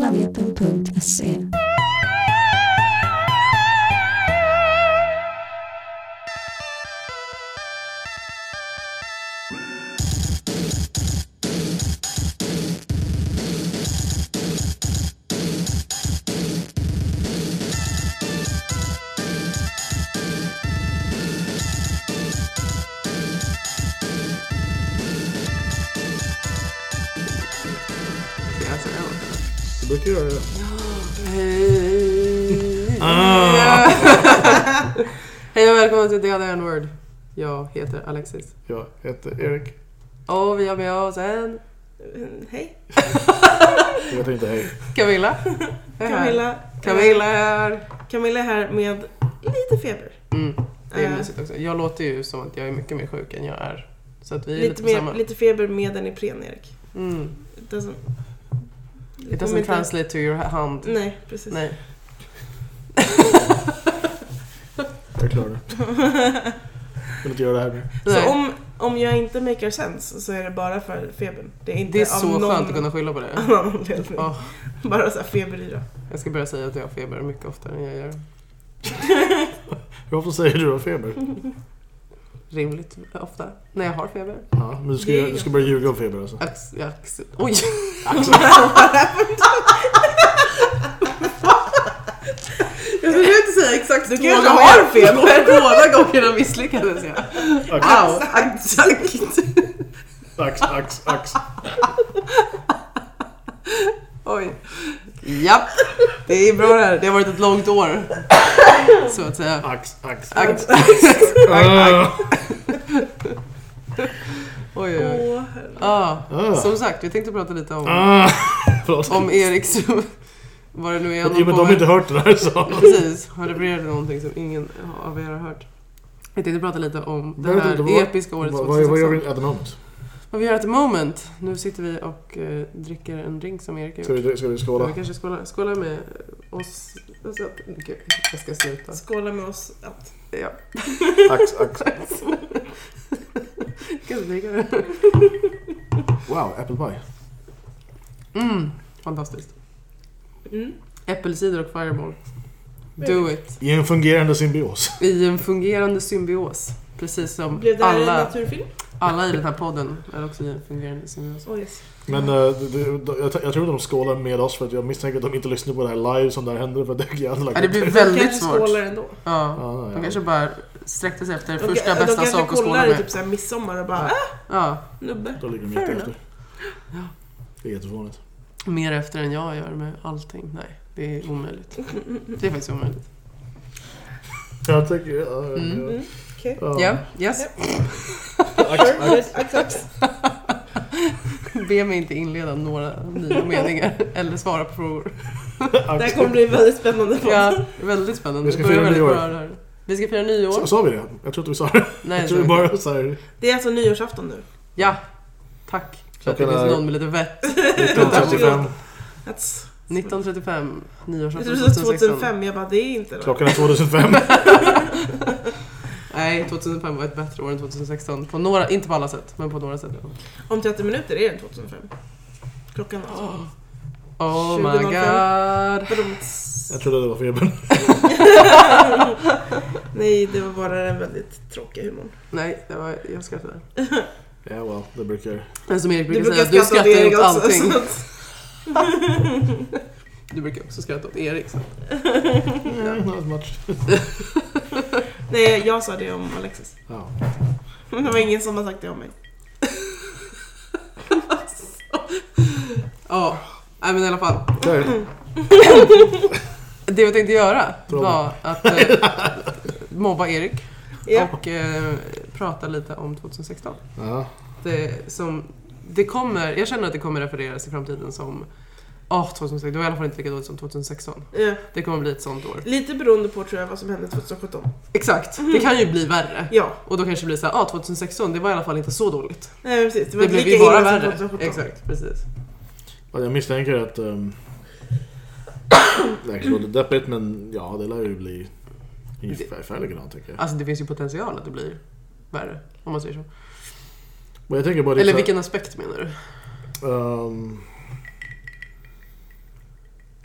planeta.ac. The N-Word. Jag heter Alexis. Jag heter Erik. Och vi har med oss en Hej, Jag heter inte hej. Camilla. Camilla. Camilla är här. Camilla är här med lite feber. Mm, det är Eh. mysigt också. Jag låter ju som att jag är mycket mer sjuk än jag är. Så att vi är lite, Lite, samma. mer, lite feber med en Ipren, Erik. Mm. It doesn't, It doesn't translate to your hand. Nej, precis. Nej. Jag klarar det. Jag vill inte göra det här mer. Så om, om jag inte maker sense så är det bara för febern. Det är inte Det är så någon skönt att kunna skylla på det. annan anledning. Ja. Bara så här feberyra. Jag ska börja säga att jag har feber mycket oftare än jag gör. Hur ofta säger du att du har feber? Rimligt ofta. När jag har feber. Ja, men du ska, du ska börja ljuga om feber alltså. Ax, ax, oj! Säga exakt Du två kanske har feber. Båda gångerna misslyckades jag. Ax, Au, exakt. ax, ax, ax. Oj. Japp, det är bra det här. Det har varit ett långt år. Så att säga. Ax, ax. Ax. Ah. Oj, oj, oj. Åh, Ah, som sagt, vi tänkte prata lite om, Ah. Om Eriks... Vad det nu är de på har med. inte hört det där så. Precis, har refererat till någonting som ingen av er har hört. Jag tänkte prata lite om det här inte, vad- episka året Vad, vad, vad gör 2016. vi at the moment? Vad vi gör at the moment. Nu sitter vi och eh, dricker en drink som Erik har Ska gjort. vi, ska vi Ja, skåla? Vi kanske skålar, skålar med oss. Alltså, gud, jag ska sluta. Skåla med oss att. Ja, Ax, ax. ska dricka det. Wow, apple pie. Mm, fantastiskt. Mm. Äppelcider och fireball. Do it. I en fungerande symbios. I en fungerande symbios. Precis som Blev det här en alla, naturfilm? alla i den här podden är också i en fungerande symbios. Oh, yes. Men eh, det, det, jag, jag tror att de skålar med oss för att jag misstänker att de inte lyssnar på det här live som det här händer för det är jävla Ja, det blir De väldigt kanske svårt. skålar ändå. Ja. Ja, De ja. kanske bara sträckte sig efter De, första de bästa kanske sak att skåla kollar i med. typ såhär midsommar och bara Ja. ah, Ja, nubbe. Då ligger de Fair jätte enough. efter. Det är jättefånigt. Mer efter än jag gör med allting. Nej, det är omöjligt. Det är faktiskt omöjligt. Jag tänker... Ja, ja, Mm. Mm. Okej. ja. Ja, yes. Be mig inte inleda några nya meningar eller svara på frågor. Det här kommer bli väldigt spännande. Ja, väldigt spännande. Vi ska fira nyår. Vi ska fira nyår. Så, sa vi det? Jag tror inte vi sa det. Nej, Jag så tror vi bara så här... Det är alltså nyårsafton nu. Ja, tack. Så att det Klockan finns är- någon med lite vett. 19.35. That's... 1935, Jag nyårsafton trodde 2016. 2005, jag bara det är inte det. Klockan är 2005. Nej, 2005 var ett bättre år än 2016. På några, inte på alla sätt, men på några sätt. Om 30 minuter är det 2005. Klockan alltså. Oh my 2005. god. Jag trodde det var febern. Nej, det var bara den väldigt tråkiga humorn. Nej, det var, jag skrattade. Ja, well, det brukar... Men som Erik Du brukar säga, du skrattar åt också, allting. att- Du brukar också skratta åt Erik. Så. Yeah, not much. Nej, jag sa det om Alexis. Ja. Det var ingen som har sagt det om mig. Ja, nej men i alla fall. Det jag tänkte göra var att eh, mobba Erik Ja. och eh, prata lite om 2016. Ja. Det, som, det kommer, jag känner att det kommer refereras i framtiden som Åh, 2016. Det var i alla fall inte lika dåligt som 2016. Ja. Det kommer bli ett sånt år. Lite beroende på tror jag vad som hände 2017. Exakt. Det kan ju bli värre. Ja, Och då kanske det blir så här, ah, 2016, det var i alla fall inte så dåligt. nej, precis. Det Det, var inte blev ju bara värre. 2017. Exakt, precis. Ja, Jag misstänker att... Um, det här låter deppigt men ja, det lär ju bli ungefär likadant tänker jag. Alltså det finns ju potential att det blir värre, om man säger så. Men jag tänker bara... Eller liksom- vilken aspekt menar du? Ehm,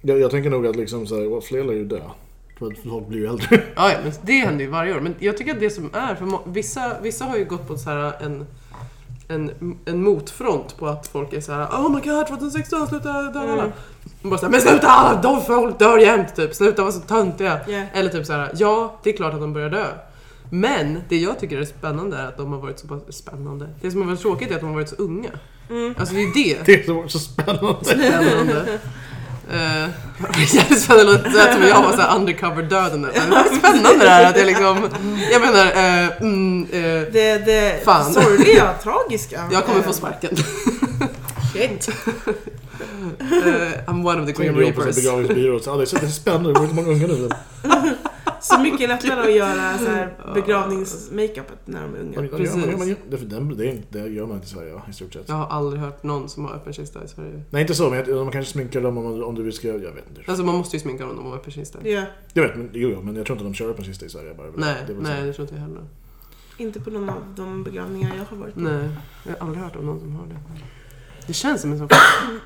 Jag, jag tänker nog att liksom så här, fler lär ju dö. För att folk blir ju äldre. Ja, ja, men det händer ju varje år. Men jag tycker att det som är, för vissa, vissa har ju gått på så här en, en, en motfront på att folk är så här: Oh my god, 2016, sluta. Mm. Och bara så här, men sluta alla, de folk dör jämt typ, sluta vara så töntiga. Yeah. Eller typ så här: ja, det är klart att de börjar dö. Men det jag tycker är spännande är att de har varit så pass spännande. Det som har varit tråkigt är att de har varit så unga. Mm. Alltså det är ju det. Det är så, så spännande. Spännande. Uh, jävligt spännande att låta som jag var såhär undercover döden där. Men Det är spännande det här att jag liksom, jag menar, eh, mm, eh, Det, det Fan. sorgliga, tragiska. jag kommer få Eh, sparken. Shit. Eh, I'm one of the Green Reapers. begravningsbyrå. Så, Ja, det är spännande, det var inte många unga nu. Så mycket lättare att göra så här begravningsmakeupet när de är unga. Man, man, Precis. man, man, det, den, det, det gör man inte i Sverige va, i stort sett. Jag har aldrig hört någon som har öppen kista i Sverige. Nej inte så, men man kanske sminkar dem om, man- om du vill ska, jag vet inte. Alltså man måste ju sminka dem om de har öppen kista. Ja, Jag vet, men, jo, jo, men jag tror inte de kör på en sista i Sverige bara. Nej, det nej så. det tror inte jag heller. inte på någon av de begravningar jag har varit på. Nej, jag har aldrig hört om någon som har det. Det känns som en sån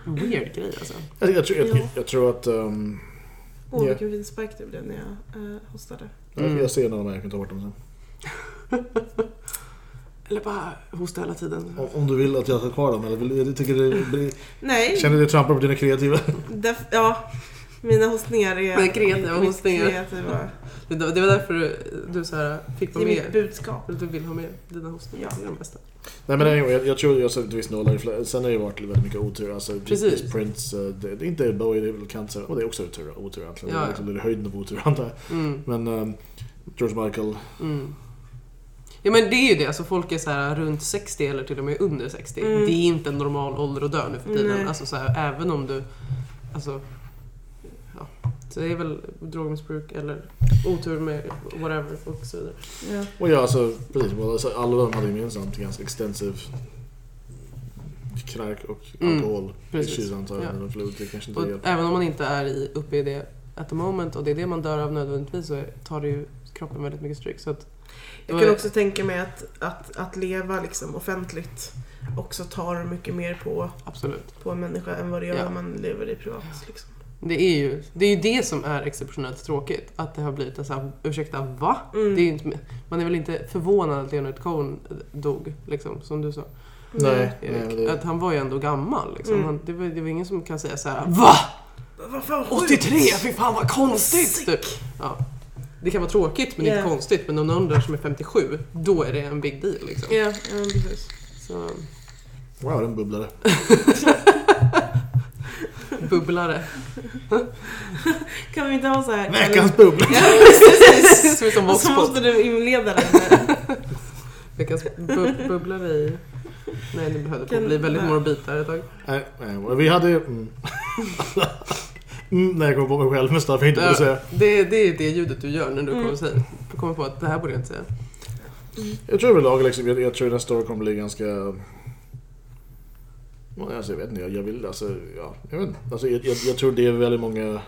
weird grej alltså. Jag, jag, tror- jag, jag, Ja. jag tror att... Um, Åh, Ja. vilken fin spike det blev när jag uh, hostade. Mm. Jag ser jag kan ta bort dem sen. Eller bara hosta hela tiden. Om, om du vill att jag har kvar dem eller vill, jag tycker det blir, Nej, Känner du dig trampar på dina kreativa? def- ja. Mina hostningar är Men kreativa mitt hostningar. kreativa. Det, det var därför du, du så här, fick Det vara är mitt med. budskap. Du vill ha med dina hostningar. Ja. Det är de bästa. Nej men anyway, jag, jag tror jag sett visst nålar. Sen har det ju varit väldigt mycket otur. Alltså, Precis. Prince, eh, det, det är inte Bowie, det är väl Cancer. Och det är också otur, otur egentligen. Ja, Det är ja. liksom, det är höjden av otur antar jag. Mm, Men um, George Michael, mm. Ja men det är ju det, alltså folk är så här runt 60 eller till och med under 60. Mm. Det är inte en normal ålder att dö nu för tiden. Nej. Alltså så här, även om du, alltså. Så det är väl drogmissbruk eller otur med whatever och så vidare. Ja. och ja alltså precis, alltså, alla de hade gemensamt ganska extensive knark och Mm, alkohol precis. issues antar jag. Ja. Det kanske inte Och hjälper. även om man inte är i, uppe i det at the moment och det är det man dör av nödvändigtvis så tar det ju kroppen väldigt mycket stryk. Så att, Jag kan också tänka mig att, att, att leva liksom offentligt också tar mycket mer på, Absolut. på en människa än vad det gör Ja. om man lever i privat. Liksom. Det är, ju, det är ju det som är exceptionellt tråkigt. Att det har blivit sån här, ursäkta va? Mm. Det är inte, man är väl inte förvånad att Leonard Cohen dog, liksom, som du sa Nej, Erik. nej, det- Att han var ju ändå gammal. Liksom. Mm. Han, det, var, det var ingen som kan säga så här: VA? Vad fan sjukt! 83? Fy fan vad konstigt! Typ. Ja. Det kan vara tråkigt men Yeah. inte konstigt. Men om någon dör som är 57, då är det en big deal. Liksom. Ja, ja precis. Så, Wow, den bubblade. bubblare. Kan vi inte ha så här... Veckans bubbla! Ja, precis. Som Och så måste du inleda den med... Veckans bu- bubblare i... Nej, det behövde Kan- bli väldigt morbid där ett tag. Nej, nej, vi hade... Mm. mm, när jag kom på mig själv med stuff jag inte borde Ja, säga. det, det är det ljudet du gör när du Mm. kommer, säga, kommer på att det här borde jag inte säga. Jag tror överlag liksom, jag, jag tror nästa år kommer bli ganska... Ja, Alltså, jag vet inte, jag, jag vill alltså, ja, jag vet inte. Alltså, jag, jag, jag tror det är väldigt många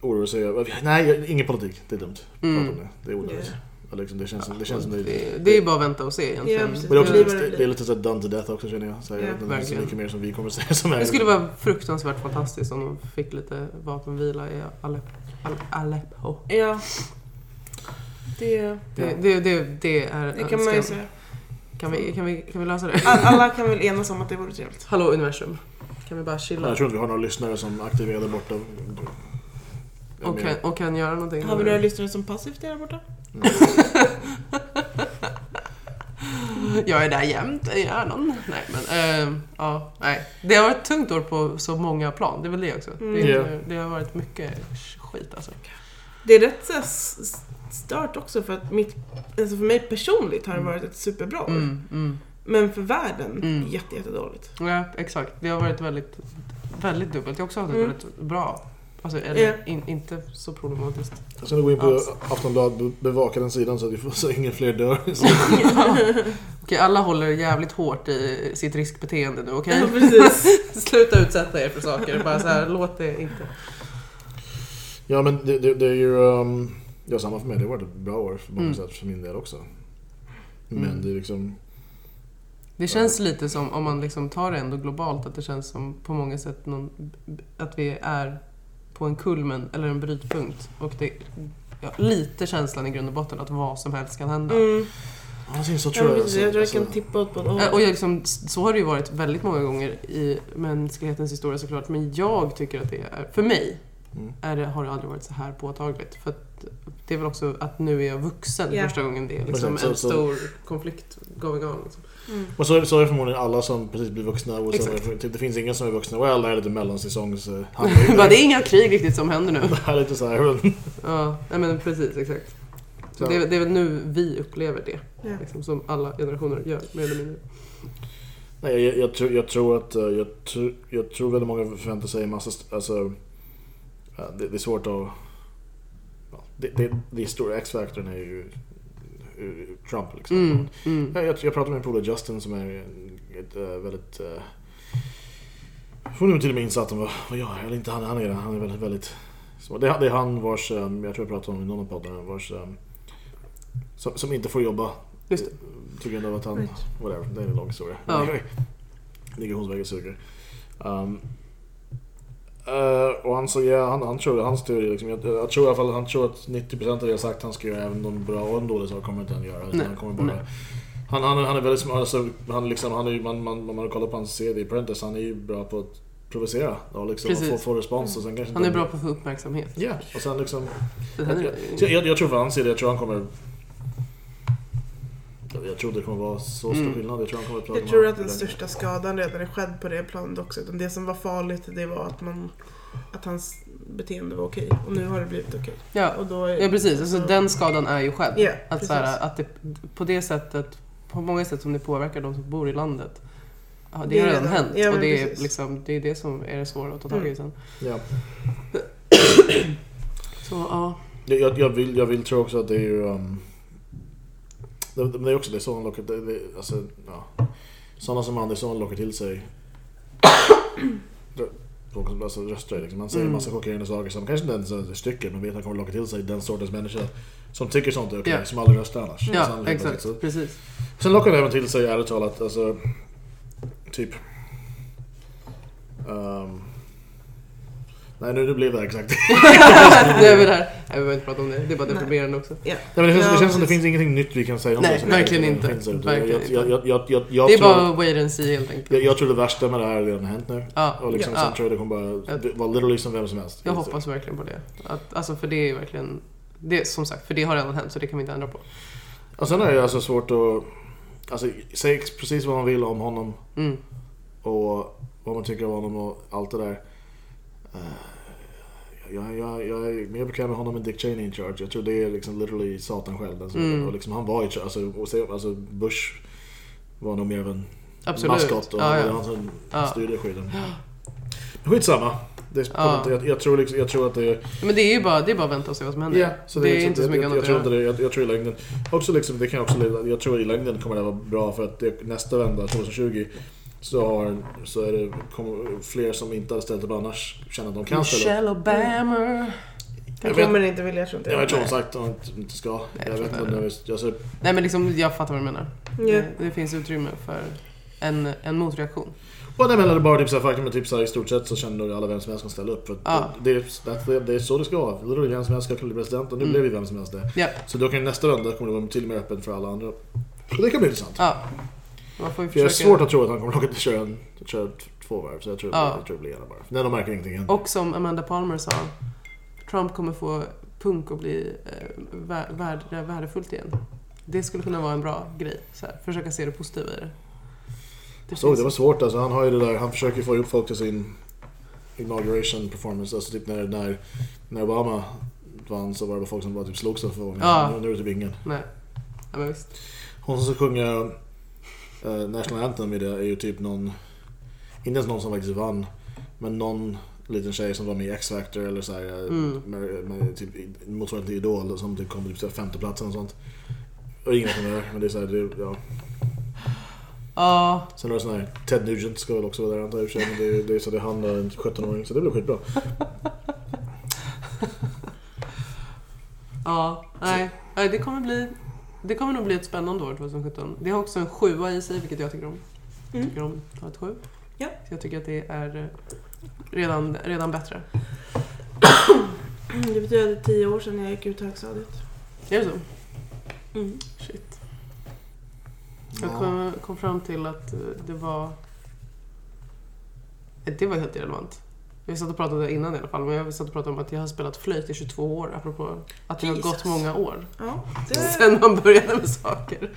oroar sig över. Nej, ingen politik. Det är dumt. Mm. Om det. Det är onödigt. Ja, liksom, det känns, det känns som det, Det, det är bara att vänta och se egentligen. Ja. Men det är, också, det, det det, är lite så här done to death också känner jag. Så jag Ja, vet inte så verkligen. mycket mer som vi kommer säga som är... Det skulle vara fruktansvärt fantastiskt om de fick lite vapenvila i Aleppo. Aleppo. Ja. Det, Det, det, det, det är det kan man ju säga. Kan vi, kan, vi, kan vi lösa det? All- Alla kan väl enas om att det vore trevligt. Hallå universum. Kan vi bara chilla? Jag tror inte vi har några lyssnare som aktiverar där borta. Jag Och kan, menar- och kan göra någonting. Har vi några lyssnare som passivt är där borta? Jag är där jämt i hjärnan. Nej, men ehm, ja, nej. Det har varit ett tungt år på så många plan. Det är väl det också. Mm. Det, är, Ja. det har varit mycket skit alltså. Det är rätt så här s- stört också för att mitt, alltså för mig personligt har det varit ett superbra år. Mm, mm. Men för världen, Mm. jätte, jättedåligt. Ja, exakt. Det har varit väldigt, väldigt dubbelt. Jag har också haft ett Mm. väldigt bra. Alltså, eller Ja. in, inte så problematiskt. Jag ska nog gå in på Alls. Aftonbladet bevaka den sidan så att, vi får, så ingen fler dör. Okej, alla håller jävligt hårt i sitt riskbeteende nu, okej? Ja, precis. Sluta utsätta er för saker. Bara så här, låt det inte. Ja men det, det, det är ju... Um, ja samma för mig, det har varit ett bra år för många Mm. sätt för min del också. Men Mm. det är liksom... Det känns lite som, om man liksom tar det ändå globalt, att det känns som på många sätt någon, att vi är på en kulmen, eller en brytpunkt. Och det, ja, lite känslan i grund och botten att vad som helst kan hända. Mm. Alltså, så Ja, tror jag, precis, jag tror jag alltså, kan tippa åt båda Eh. Och jag liksom, så har det ju varit väldigt många gånger i mänsklighetens historia såklart. Men jag tycker att det är, för mig, Mm. är det, har det aldrig varit så här påtagligt. För att det är väl också att nu är jag vuxen Ja. första gången det är liksom Exakt, en så- så- stor konflikt going on. Liksom. Mm. Men så är, så är förmodligen alla som precis blir vuxna. Och är, typ, det finns ingen som är vuxna. Well, det här är lite mellansäsongs... det är inga krig riktigt som händer nu. Det är lite så här, Ja, nej men precis, exakt. Så Så. det, är- det är väl nu vi upplever det. Ja. Liksom, som alla generationer gör, mer eller mindre. Nej, jag, jag, tror, jag tror att... eh, Jag, tror- jag tror väldigt många förväntar sig en massa... Alltså, ja, det, det är svårt att... Ja, det, det, det stora X-faktorn är ju Trump liksom. Mm, mm. Jag, jag, jag pratade med min polare Justin som är en- ett äh, väldigt... Uh, Hon är till och med insatt om vad, vad jag är, eller inte han, han är det. Han är väldigt, väldigt... smart. Det, det är han vars, eh, jag tror jag pratade om i någon av poddarna, vars... eh, Som, som inte får jobba. Just det. På grund av att han... Right. Whatever, det är en lång historia. Ja. Migrationsverket suger. Um, eh, och han sa, ja, han, han tror, hans teori liksom, jag, jag tror i alla fall, han tror att 90% av det jag sagt han ska göra, även de bra och en dålig sak kommer inte han göra. Nej, Han kommer bara, nej. han, han, han är väldigt smart, alltså, han liksom, han är man, man, om man kollar på hans CD i Apprentice, han är ju bra på att provocera och liksom och Precis. få, få respons och sen kanske Han är bra på att få uppmärksamhet. Ja, och sen liksom, är, jag, jag, jag tror för hans CD, jag tror han kommer jag, tror det kommer vara så stor Mm. skillnad. Jag tror han kommer att Jag tror att den största skadan redan är skedd på det planet också. Utan det som var farligt det var att, man, att hans beteende var okej. Och nu har det blivit okej. ja, Och då är, ja, precis. Alltså, den skadan är ju skedd. Ja, att, så här, att det, på det sättet, på många sätt som det påverkar de som bor i landet. Det, har redan hänt ja, och det är, liksom, det är det som är det svåra att ta tag i Mm. sen. Ja. Så ja, Jag, jag, jag, vill, jag vill tro också att det är ju... Um, det, det är också det, sådana lockar... Det, det, alltså, ja. Sådana som Andersson lockar till sig... folk som alltså, röstar liksom. Man säger Mm. massa chockerande saker som kanske inte ens är stycken, men vet att han kommer locka till sig den sortens människa som tycker sånt är okej, Ja. som aldrig röstar annars. ja Sen- exakt. så- Precis. Sen lockar det även till sig, ärligt talat, alltså... Typ... ehm, nej, nu, nu blev det exakt. det är väl det här. Nej, vi behöver inte prata om det. Det är bara deprimerande också. Ja. Nej, men det känns, Ja, det känns som det finns ingenting nytt vi kan säga om Nej, det. som verkligen är- inte. Verkligen jag, jag, jag, jag, jag, det är tror, bara wait and see helt enkelt. jag, jag tror det värsta med det här har redan hänt nu. Ja, Och liksom, ja. sen tror jag det kommer bara vara literally som vem som helst. Jag hoppas verkligen på det. Att, alltså för det är verkligen, det, som sagt, för det har redan hänt så det kan vi inte ändra på. Och sen är det alltså svårt att... Alltså, säg precis vad man vill om honom Mm. och vad man tycker om honom och allt det där. Eh, jag, jag, jag är mer bekväm med honom än Dick Cheney in charge. Jag tror det är liksom literally Satan själv. Alltså, Mm. och liksom, han var i charge. Alltså, och se, alltså Bush var nog mer av en Absolut. maskot och det var ja. han som Ja. styrde skiten. Skitsamma. Det är, Ja. jag, jag, tror liksom, jag tror att det är... Men det är ju bara, det är bara att vänta och se vad som händer. Ja, så det, är liksom- inte så jag, mycket jag, annat jag, tror inte göra. det, jag, jag tror i längden, också liksom, det kan också leda, jag tror i längden kommer det vara bra för att det, nästa vända, 2020, så, har, så är det fler som inte hade ställt upp annars känner att de kan ställa upp. Michelle Obama. Han Jag vet- kommer inte vilja, jag tror inte Jag jag. vet inte hon sagt att hon inte ska. jag jag tror vet inte. Jag, jag, ser- Nej men liksom, jag fattar vad du menar. Ja. Det, det finns utrymme för en, en motreaktion. och det menar bara typ så här, faktum är typ så här, i stort sett så känner alla vem som helst kan ställa upp. För att Ja. det, det, det, det är så det ska vara. Det är vem som helst ska kunna bli president och nu Mm. blev ju vem som helst det. Ja, Så då kan nästa vända kommer det vara till och med öppen för alla andra. Så det kan bli intressant. ja. För jag är svårt att tro att han kommer att åka köra, en, köra t- två varv, så jag tror, Ja. jag tror det blir ena bara. Nej, de märker ingenting än. Och som Amanda Palmer sa, Trump kommer få punk att bli eh, vär, värd, värdefullt igen. Det skulle kunna vara en bra grej. Så här, försöka se det positiva i det. Det Så det var svårt alltså. Han har ju det där, han försöker få ihop folk till sin inauguration performance. Alltså typ när, när, när Obama vann så var det bara folk som bara typ slog sig för honom. Ja. Nu är det typ ingen. Nej. Ja, men visst. Hon som ska sjunga eh, National Anthem i det är ju typ någon, inte ens någon som faktiskt vann, men någon liten tjej som var med i X-Factor eller såhär, eh, Mm. med, med typ motsvarande till Idol som typ kom typ så här femte platsen och sånt. Och det är, men det är såhär, det, ja. Ja, Sen har du sån här, Ted Nugent ska väl också vara där antar jag men det, är- det är så det är han och en 17-åring, så det blir skitbra. ja. Nej, det kommer bli... det kommer nog bli ett spännande år 2017. Det har också en sjua i sig, vilket jag tycker om. Jag Mm. tycker om ett sju. Ja. Så jag tycker att det är eh, redan, redan bättre. Det betyder att det är tio år sedan jag gick ut högstadiet. Är det så? Mm. Shit. Jag Ja. kom, kom fram till att eh, det var... Det var helt irrelevant. Vi satt och pratade innan i alla fall, men jag satt och pratade om att jag har spelat flöjt i 22 år, apropå att det har gått många år. Ja, det, Sen man började med saker.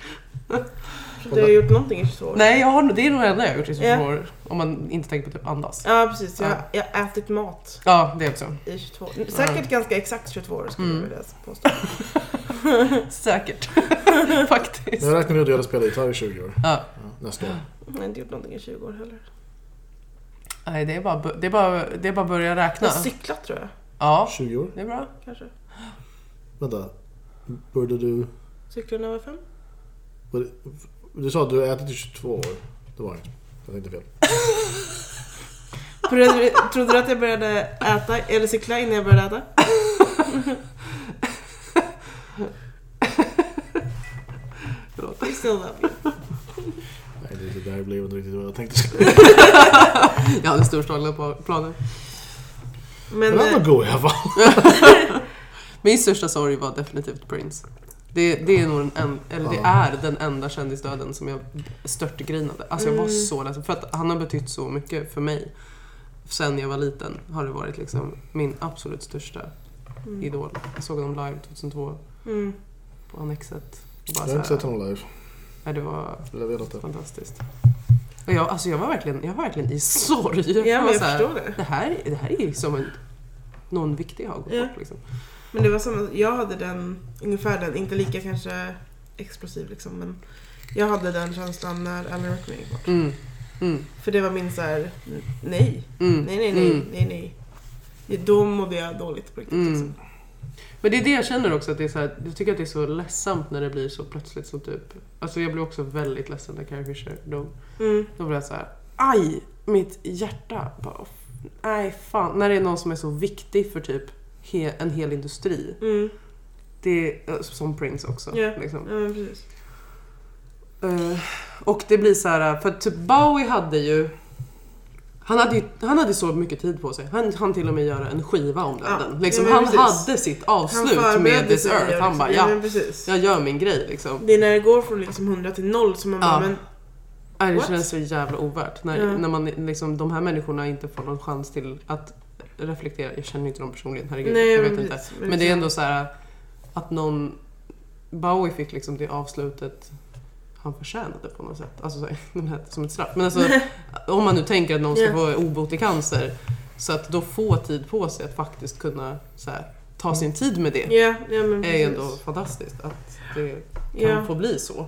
så du har gjort någonting i 22 år. Nej, jag har, det är nog det enda jag har gjort i 22 Ja. år. Om man inte tänker på typ andas. Ja, precis. Jag, Ja. jag har ätit mat Ja, det också. i 22 år. Säkert ganska exakt 22 år skulle Mm. jag vilja påstå. Säkert. Faktiskt. Jag räknar med att jag hade spelat gitarr i 20 år. Ja. Ja, nästa år. Jag har inte gjort någonting i 20 år heller. Nej, det är bara, det är bara, det är bara att börja Jag räkna. har cyklat tror jag, Ja, 20 år? det är bra. kanske. Vänta. Började du... Cyklade när jag var fem. var det- Du sa att du har ätit i 22 år. Det var inte. Jag tänkte fel. Började, du- trodde du att jag började äta eller cykla innan jag började äta? Förlåt. I still love you. Nej, det, det där blev inte riktigt vad jag tänkte. Jag hade storslagna planer. Men, Men den var eh, god i alla fall. Min största sorg var definitivt Prince. Det, det är nog den, en, eller det är den enda kändisdöden som jag störtgrinade. Alltså jag var Mm. så ledsen. För att han har betytt så mycket för mig. Sen jag var liten har det varit liksom min absolut största mm, idol. Jag såg honom live 2002 mm. på Annexet. Jag har inte sett honom live. Nej, det var Jag vet inte. fantastiskt. Och jag, alltså jag, var verkligen, jag var verkligen i sorg. Ja, jag så här, förstår det. det, här, det här är som en, någon viktig har gått Ja. bort. Liksom. Men det var som jag hade den, ungefär den, inte lika kanske explosiv liksom, men jag hade den känslan när Alan Rickman gick bort. Mm. Mm. För det var min så här, nej, Mm. nej, nej, nej, Mm. nej, nej. Ja, Då mådde jag dåligt på riktigt Mm. liksom. Men det är det jag känner också, att det är så här, jag tycker att det är så ledsamt när det blir så plötsligt som typ... Alltså jag blev också väldigt ledsen när Carrie Fisher dog. Mm. Då blev jag så här, aj! Mitt hjärta. Bara, nej, fan. När det är någon som är så viktig för typ he, en hel industri. Mm. Det är, som Prince också. Ja. Liksom. Ja, precis. Eh, och det blir så här, för typ Bowie hade ju... Han hade, han hade så mycket tid på sig. Han hann till och med göra en skiva om Ja, döden. liksom, ja, han precis. hade sitt avslut med This Earth. ja, Han liksom. bara, ja. ja, precis. jag gör min grej liksom. Det är när det går från liksom 100 till 0 som man Ja. bara, men Nej, det What? känns så jävla ovärt. När, Ja. när man, liksom, de här människorna inte får någon chans till att reflektera. Jag känner inte dem personligen, herregud. nej, jag men vet inte. precis. Men det är ändå så här att någon... Bowie fick liksom det avslutet han förtjänade på något sätt. Alltså så här, som ett straff. Men alltså, om man nu tänker att någon ska få obotlig cancer. Så att då få tid på sig att faktiskt kunna så här, ta sin tid med det. Ja, ja men är ju ändå fantastiskt. Att det kan Ja. få bli så.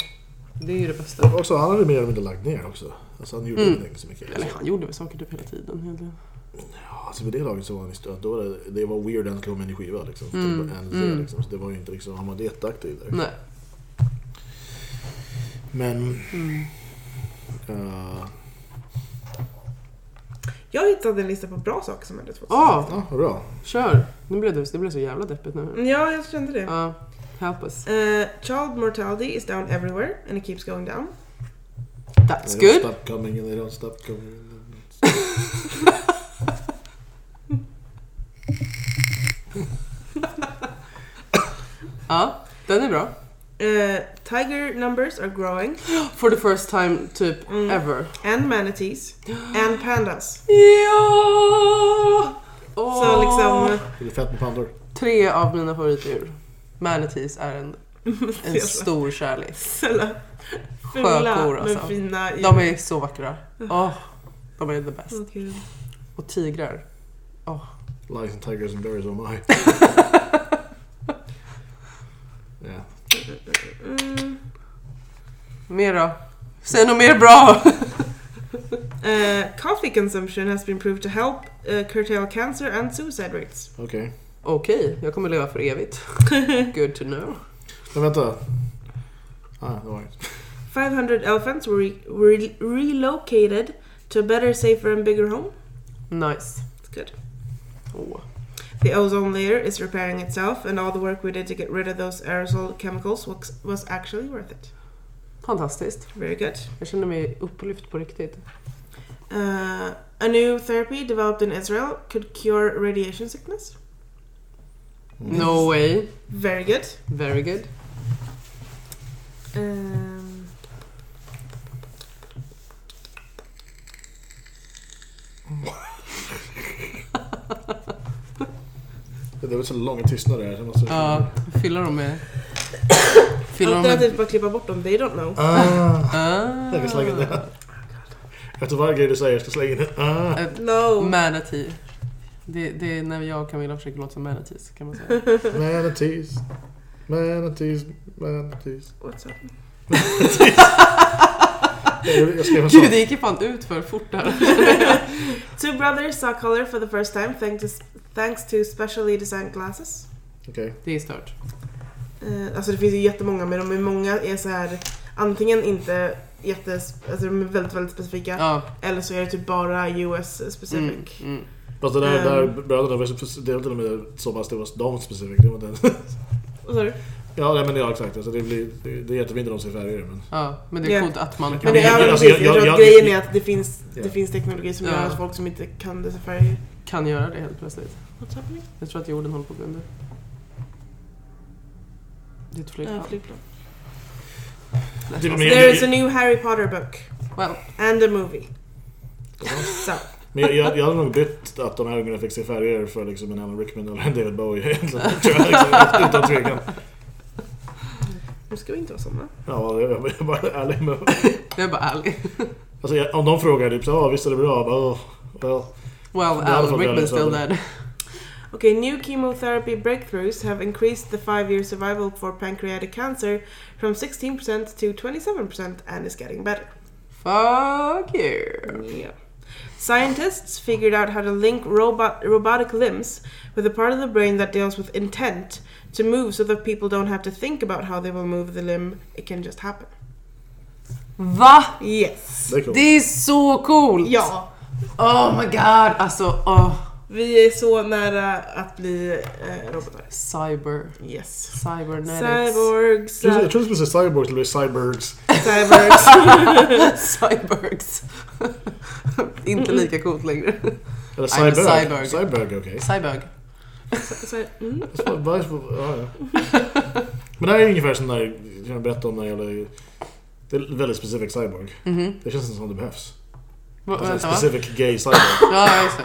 Det är ju det bästa. Också, han hade mer eller mindre lagt ner också. Alltså han gjorde Mm. inte så mycket. Eller han gjorde väl saker typ hela tiden. egentligen. Ja, alltså vid det laget så var han i stöd. Då var det, det var weird att komma in i skiva liksom. Så Mm. det var en Mm. liksom. Så det var ju inte liksom, han var inte jätteaktiv där. Nej. Men... Mm. Uh, Jag hittade en lista på bra saker som hände 2016. Ah, ja, vad bra. kör! Nu blev det, det blev så jävla deppigt nu. Ja, jag kände det. Ja, help us. Uh, child mortality is down everywhere and it keeps going down. That's They don't good. Stop coming and they don't stop coming. Ja, den är bra. Uh, tiger numbers are growing For the first time typ Mm. ever. and manatees and pandas. Ja! Så liksom... Det är fett med pandor. Tre av mina favoritdjur. Manatees är en, en stor kärlek. Sjökor, alltså. fina De är så vackra. Åh, de är the best. Gud. Och tigrar. Lions and tigers and bears, oh my. Mm. Mer då? Säg något mer bra! Uh, coffee consumption has been proved to help uh, curtail cancer and suicide rates. Okej. Okej, jag kommer leva för evigt. Good to know. Men vänta. Ah, det var inget. 500 elephants were, re- were relocated to a better, safer and bigger home. Nice. It's good. Åh. The ozone layer is repairing itself, and all the work we did to get rid of those aerosol chemicals was, was actually worth it. Fantastiskt. Very good. Jag känner mig upplyft på riktigt. Uh, a new therapy developed in Israel could cure radiation sickness. No way. Very good. Very good. Um, Det var så långa tystnader här. så måste... Ja, fylla dem med... Fylla dem alternativt med... bara klippa bort dem, they don't know. Ah, Ah. jag kan slänga in det. Efter varje grej du säger ska jag slänga in det. Ah. No. Manatee. Det, det är när jag och Camilla försöker låta som manatees kan man säga. Manatees. Manatees. Manatees. What's up? Gud, det gick ju fan ut för fort där. Two brothers saw color for the first time thanks to, thanks to specially designed glasses. Okej. Det är stört. Eh, alltså det finns ju jättemånga men de är många är så här antingen inte jättes, alltså de är väldigt väldigt specifika Ja. eller så är det typ bara US specific. Mm, mm. Fast det där, Ehm. där bröderna var så- det var till och med så pass det var de specifikt. Det var inte... Vad sa du? Ja, nej, men ja, exakt. Alltså, det, blir, det, det är jättefint att de ser färger men... Ja, men det är coolt att man Men kan... det är alltså, jag, jag- jag, tror jag- grejen är att det finns, det finns teknologi som gör att folk som inte kan dessa färger. Kan göra det helt plötsligt. What's happening? Jag tror att jorden håller på att gå under. Ditt flygplan. Ja, flygplan. Alltså, men- There is a new Harry Potter book Well, and a movie. So, Men jag, jag, jag hade nog bytt att de här ungarna fick se färger för liksom en Alan Rickman eller en David Bowie egentligen. Tror jag, liksom, utan tvekan. nu ska vi inte vara såna. Ja, jag, jag är bara ärlig med... jag är bara ärlig. Alltså, jag, om de frågar typ så ja visst är det bra? Jag Bara, oh, well. Well, Det hade Alan fått Rickman's still dead. Okay, new chemotherapy breakthroughs have increased the five-year survival for pancreatic cancer from 16% to 27% and is getting better. Fuck you. Yeah. Scientists figured out how to link robot, robotic limbs with a part of the brain that deals with intent to move so that people don't have to think about how they will move the limb, it can just happen. Va? Yes. Det är coolt. Det är så coolt! Ja, Oh my god, alltså oh. vi är så nära att bli eh, robotar. Cyber. Yes. Cybernetics. Cyborgs. Jag trodde- du skulle säga cyborgs eller cybergs. Cyborgs. Cyborgs. Inte lika coolt längre. Eller cyberg. cyborg. Cyberg, okej. Cybug. Cy- mm. Men det här är ungefär som när jag berättade om när jag gäller... Det är väldigt specifik cyborg. Mhm. Det känns som det behövs. Va- Alltså, Vänta va? specific gay cyborg. Ja, just det.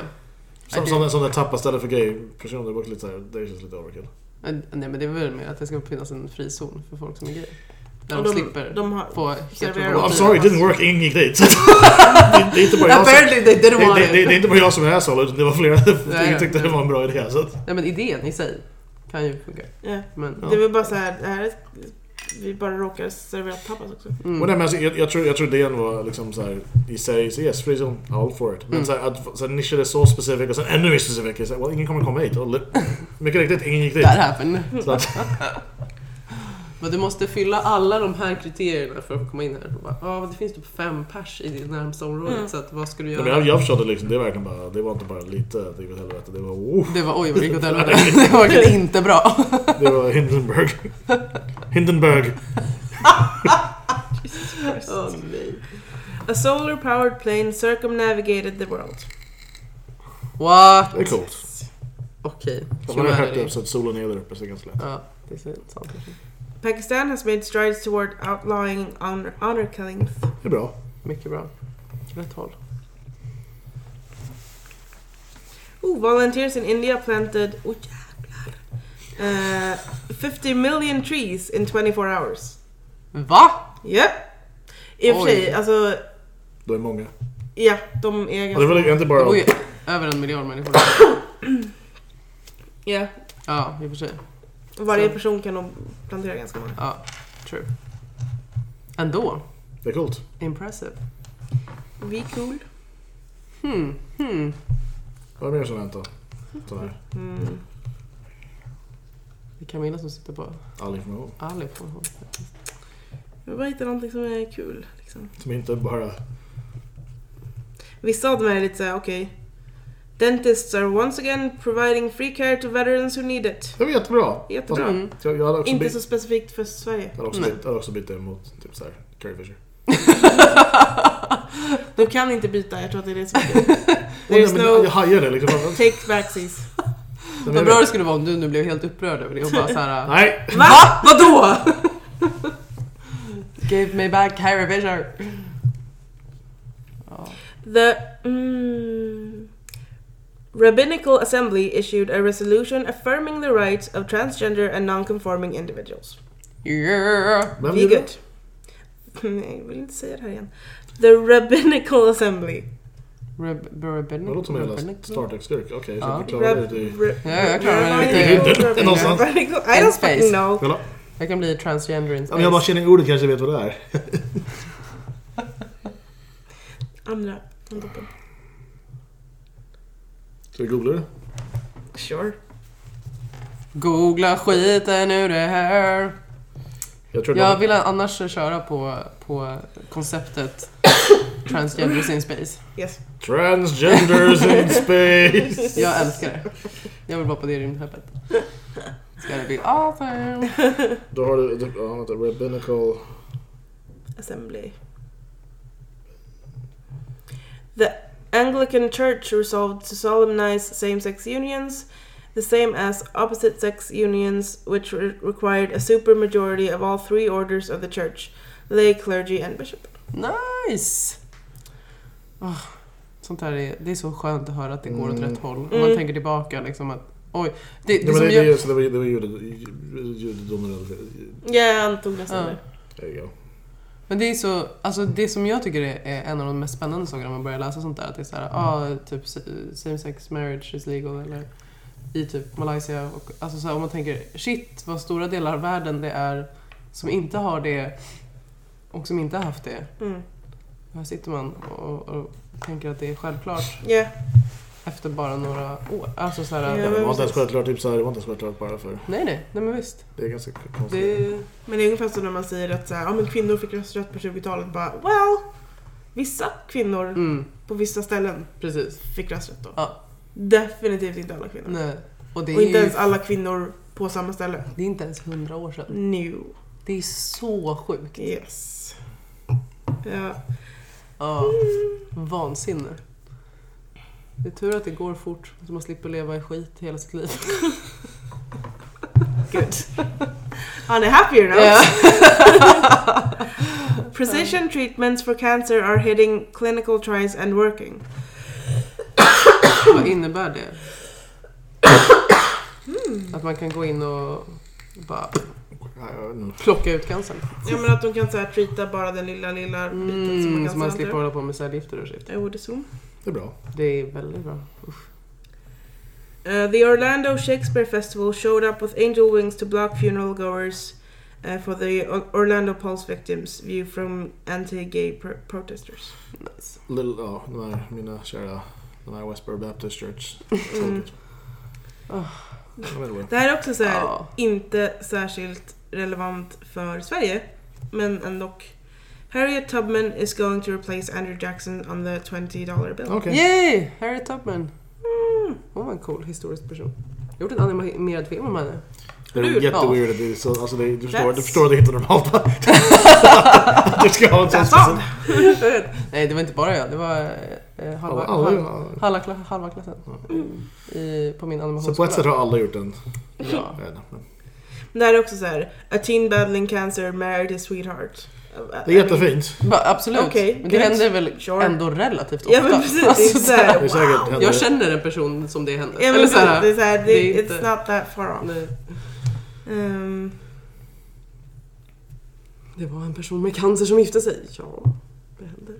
Som, Okej. som, som där tappastället för gay-personer. Det lite det känns lite overkill. Nej men det är väl mer att det ska finnas en frizon för folk som är gay. Där de, de- slipper de har- få serverar I'm sorry, it det didn't work. Ingen gick dit. det, det är inte bara jag som... Det, det, det, är inte bara jag som är asshole, utan det var flera som tyckte det var en bra idé. Så Nej men idén i sig kan ju funka. Ja. Men, Ja. Det är väl bara så här, det här är, vi bara råkar servera tapas också. mm. och nej, men alltså, jag, jag, tror, jag tror idén var liksom så här, i sig, så yes, free zone, all for it. Men Mm. så här, att så här, nischa det så specifikt och sen ännu mer specifikt. Så här, well, ingen kommer komma hit. Och, mycket riktigt, ingen gick dit. That happened. Så att, Men du måste fylla alla de här kriterierna för att få komma in här. Ja, det finns typ fem pers i ditt närmsta område Mm. så att, vad ska du nej, göra? men jag, jag förstådde liksom, det var verkligen bara, det var inte bara lite det gick åt helvete. Det var, oh, Det var oj vad det gick åt helvete. Det var verkligen inte bra. det var Hindenburg. Hindenburg. Åh nej. A solar powered plane circumnavigated the world. What? Det är coolt. Okej. Om man har hört det Humanity. så att solen är där uppe så är det ganska lätt. Ja, det är sant kanske. Pakistan has made strides toward outlawing honor, honor killings. Det är bra. Mycket bra. Rätt håll. Ooh, volunteers in India planted oh, jävlar, uh, 50 million trees in 24 hours. Va? Yep. I och för sig, alltså, Då är många. ja, de är Och det ganska... väl inte Det bara... bor ju över en miljard människor. Ja, Ja, i och för sig. Varje Så. person kan nog plantera ganska många. Ja, true. Ändå. Det är coolt. Impressive. Vi cool. Hmm, hmm. Vad är det mer som hänt då? Sån här, Mm. Det är Camilla som sitter på all information. all information. Jag bara hittar någonting som är kul. Liksom. Som inte bara... Vissa av dem är lite såhär, okej. Dentists are once again providing free care to veterans who need it. Det var jättebra. Jättebra. Mm. Jag, jag hade också Inte bytt, så specifikt för Sverige. jag hade också bytt, jag hade också bytt det mot typ såhär Carrie Fisher. Du kan inte byta, jag tror att det är det som är There's no Jag hajar det liksom. take backsies. Vad bra det skulle vara om du nu blev helt upprörd över det och bara såhär... Nej! Va? Vadå? Give me back Harry Fisher. Ja. The mm, Rabbinical Assembly issued a resolution affirming the rights of transgender and non-conforming individuals. Yeah. Vem Be gjorde good. Nej, jag vill inte säga det här igen. The Rabbinical Assembly. Rab- Det rabbinic- låter som en jävla Star Trek-skurk. Okej, så Ja. Ah. vi klarar Rab- det i... ra- Ja, jag klarar mig rabbinical- lite. Det är någonstans. rabbinical- I In don't space. fucking know. Kolla. Jag kan bli transgender in Ja, men jag bara space. känner ordet kanske vet vad det är. Andra. från toppen. Ska vi googla det? Sure. Googla skiten ur det här. Jag tror Jag vill annars köra på, på konceptet transgenders in space. Yes. Transgenders in space! Jag älskar det. Jag vill vara på det rymdskeppet. Ska det bli awesome? Då har du, ja, vänta, rabbinical... Assembly. The Anglican Church resolved to solemnize same sex unions, the same as opposite sex unions, which re- required a supermajority of all three orders of the church lay, clergy, and bishop. Nice! Åh, sånt här är, det är så skönt att höra att det går åt Mm. rätt håll. Om Mm. man tänker tillbaka liksom att oj. Det, det Ja, som det, jag, det, det var, judedomen. Ja, jag antog nästan det. There you go. Men det är så, alltså det som jag tycker är, en av de mest spännande sakerna när man börjar läsa sånt där. Att det är såhär, ah, typ same sex marriage is legal eller i typ Malaysia. Och, alltså så här, om man tänker, shit vad stora delar av världen det är som inte har det och som inte har haft det. Mm. Här sitter man och, och tänker att det är självklart Ja, efter bara några år. Alltså så här, Ja, Det var inte ens självklart, typ så här, det var inte ens självklart bara för... Nej, nej, nej men visst. Det är ganska konstigt. Det, men det är ungefär som när man säger att så här, ja, men kvinnor fick rösträtt på 20-talet. Bara, well, vissa kvinnor mm, på vissa ställen precis. fick rösträtt då. Ja. Definitivt inte alla kvinnor. Nej. Och det är, Och inte ju, ens alla kvinnor på samma ställe. det är inte ens hundra år sedan. No. Det är så sjukt. Yes. Ja. Ja, vansinne. Det är tur att det går fort, så man slipper leva i skit hela sitt liv. Good. On a happier note. Ja. Precision treatments for cancer are hitting clinical trials and working. Vad innebär det? Att man kan gå in och bara Plocka ut cancern. Ja men att de kan så här treata bara den lilla, lilla biten som man Mm, kan så man slipper hålla på med cellgifter och shit. I would assume. Det är bra. Det är väldigt bra. Uh, the Orlando Shakespeare Festival showed up with angel wings to block funeral goers uh, for the O- Orlando Pulse victims' view from anti-gay pr- protesters. Nice. Little, ja, de här, mina kära, den här Westboro Baptist Church. Mm. Oh. Det här är också så här, Ja. inte särskilt relevant för Sverige, men ändå. Harriet Tubman is going to replace Andrew Jackson on the 20 dollar bill. Okej. Yay! Harry Tubman. Mm. Hon var en cool historisk person. Jag gjort en animerad film om henne. Det är jätteweird. att Det så, alltså det, du, förstår, du förstår att det inte är normalt. Att du ska ha en sån odd. Nej, det var inte bara jag. Det var eh, halva, Alla, halva, alla, halva, kla- halva klassen. I, på min Så på ett animationsskola. sätt har alla gjort en. Ja. Här är också så här, a teen battling cancer married his sweetheart. Det är jättefint. Ba, absolut. Okej, men det händer väl Sure. ändå relativt ofta. Ja men precis, det är Alltså, så här, händer. jag känner en person som det händer. Ja men Eller så här, det är så här, det, det är it's inte- not that far off. nej, Um, det var en person med cancer som gifte sig. Ja, det händer.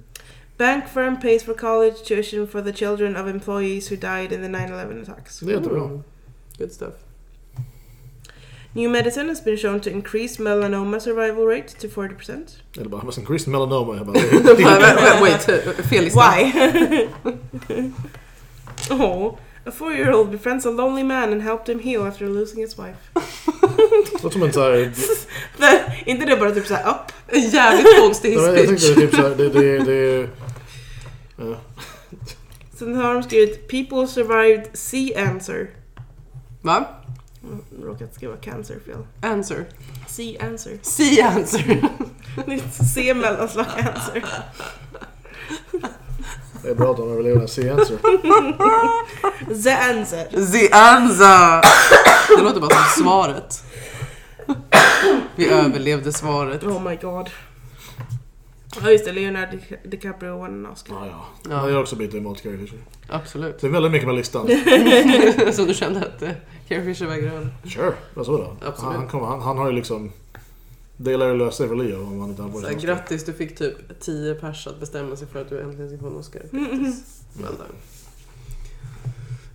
bank firm pays for college tuition for the children of employees who died in the 9-11 attacks. Det är jättebra. Mm. Good stuff. New medicine has been shown to increase melanoma survival rate to 40%. Eller bara, men Chris Melanoma. Jag bara, det är- det är- Wait, wait, fel lista. Why? oh, a four-year-old befriends a lonely man and helped him heal after losing his wife. Det låter som en sån här... Det- inte det bara typ såhär upp? En jävligt konstig Jag tänkte hisspitch. typ såhär, det, det, det, ja. Sen har de skrivit People survived sea answer. Va? Råkat skriva cancer fel. Answer. Sea answer. See answer. Nytt C mellanslag answer. Det är bra att de överlever en C-answer. The answer. The answer. Det låter bara som svaret. Vi överlevde svaret. Oh my god. Ja just det, Leonardo Di- DiCaprio vann en Oscar. Ja, ja. Ja. Jag är också bitter emot Carrie Fisher. Absolut. Det är väldigt mycket på listan. Så du kände att Carrie Fisher väger över? Sure, vad så då? Absolut. Han, han, kommer, han, han har ju liksom... Det lär ju lösa sig för Leo om han inte har på Så sig här, Oscar. grattis, du fick typ 10 pers att bestämma sig för att du äntligen ska få en Oscar. Grattis. Well done.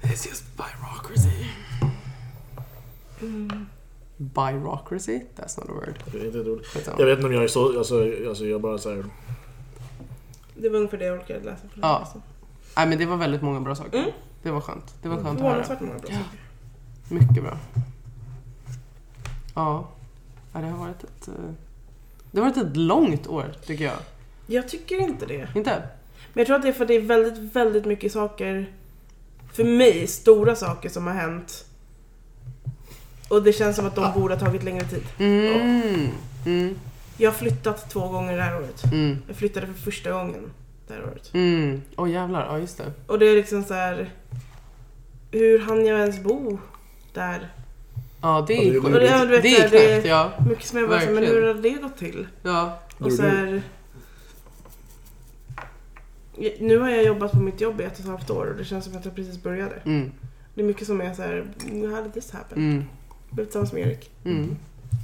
It's just bureaucracy. Mm. Bureaucracy? That's not a word. Det är inte ett ord. Jag vet inte om jag är så... Alltså, alltså jag bara säger... Det var ungefär det jag orkade läsa för Ja. Nej men det var väldigt många bra saker. Mm. Det var skönt. Det var skönt att höra. Förvånansvärt många bra Ja. saker. Mycket bra. Ja. Ja, det har varit ett... eh, Det har varit ett långt år, tycker jag. Jag tycker inte det. Inte? Men jag tror att det är för att det är väldigt, väldigt mycket saker, för mig, stora saker som har hänt. Och det känns som att de borde ha tagit längre tid. Mm. Mm. Jag har flyttat två gånger det här året. Mm. Jag flyttade för första gången det här året. Mm. Åh jävlar, ja just det. Och det är liksom så här. Hur hann jag ens bo där? Ja, det Ja, det är. Ja, Det är det är- knäppt, ja. Mycket som jag bara men hur har det gått till? Ja. Och så här, nu har jag jobbat på mitt jobb i ett och ett halvt år och det känns som att jag precis började. Mm. Det är mycket som är så här, how did this happen? Mm. Blev tillsammans med Erik. Mm.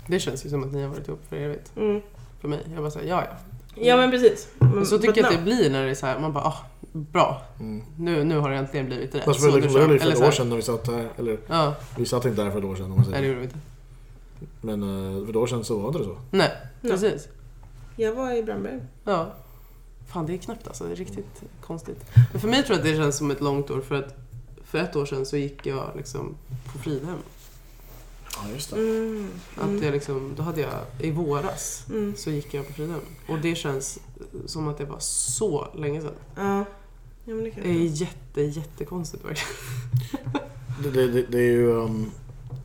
Det känns ju som att ni har varit ihop för evigt. Mm. För mig. Jag bara säger ja, ja. Ja men precis. Men, så tycker jag att no. det blir när det är så här, man bara, ah, bra. Mm. Nu, nu har det äntligen blivit rätt. Fast Så det var nu liksom det var för eller ett år här- sedan när vi satt här. Eller Ja, vi satt inte där för ett år sedan om man nej det säger. gjorde vi inte. Men eh, för ett år sedan så var inte det så. Nej, Ja. precis. Jag var i Brandberg. Ja. Fan, det är knappt alltså. Det är riktigt konstigt. Men för mig tror jag att det känns som ett långt år för att för ett år sedan så gick jag liksom på Fridhem. Ja, just det. Mm. Att jag liksom, då hade jag, i våras, Mm. så gick jag på Fridhem. Och det känns som att det var så länge sedan. Ja. Ja men det kan Det är jätte, jättekonstigt verkligen. Det, det, det, det är ju... Um,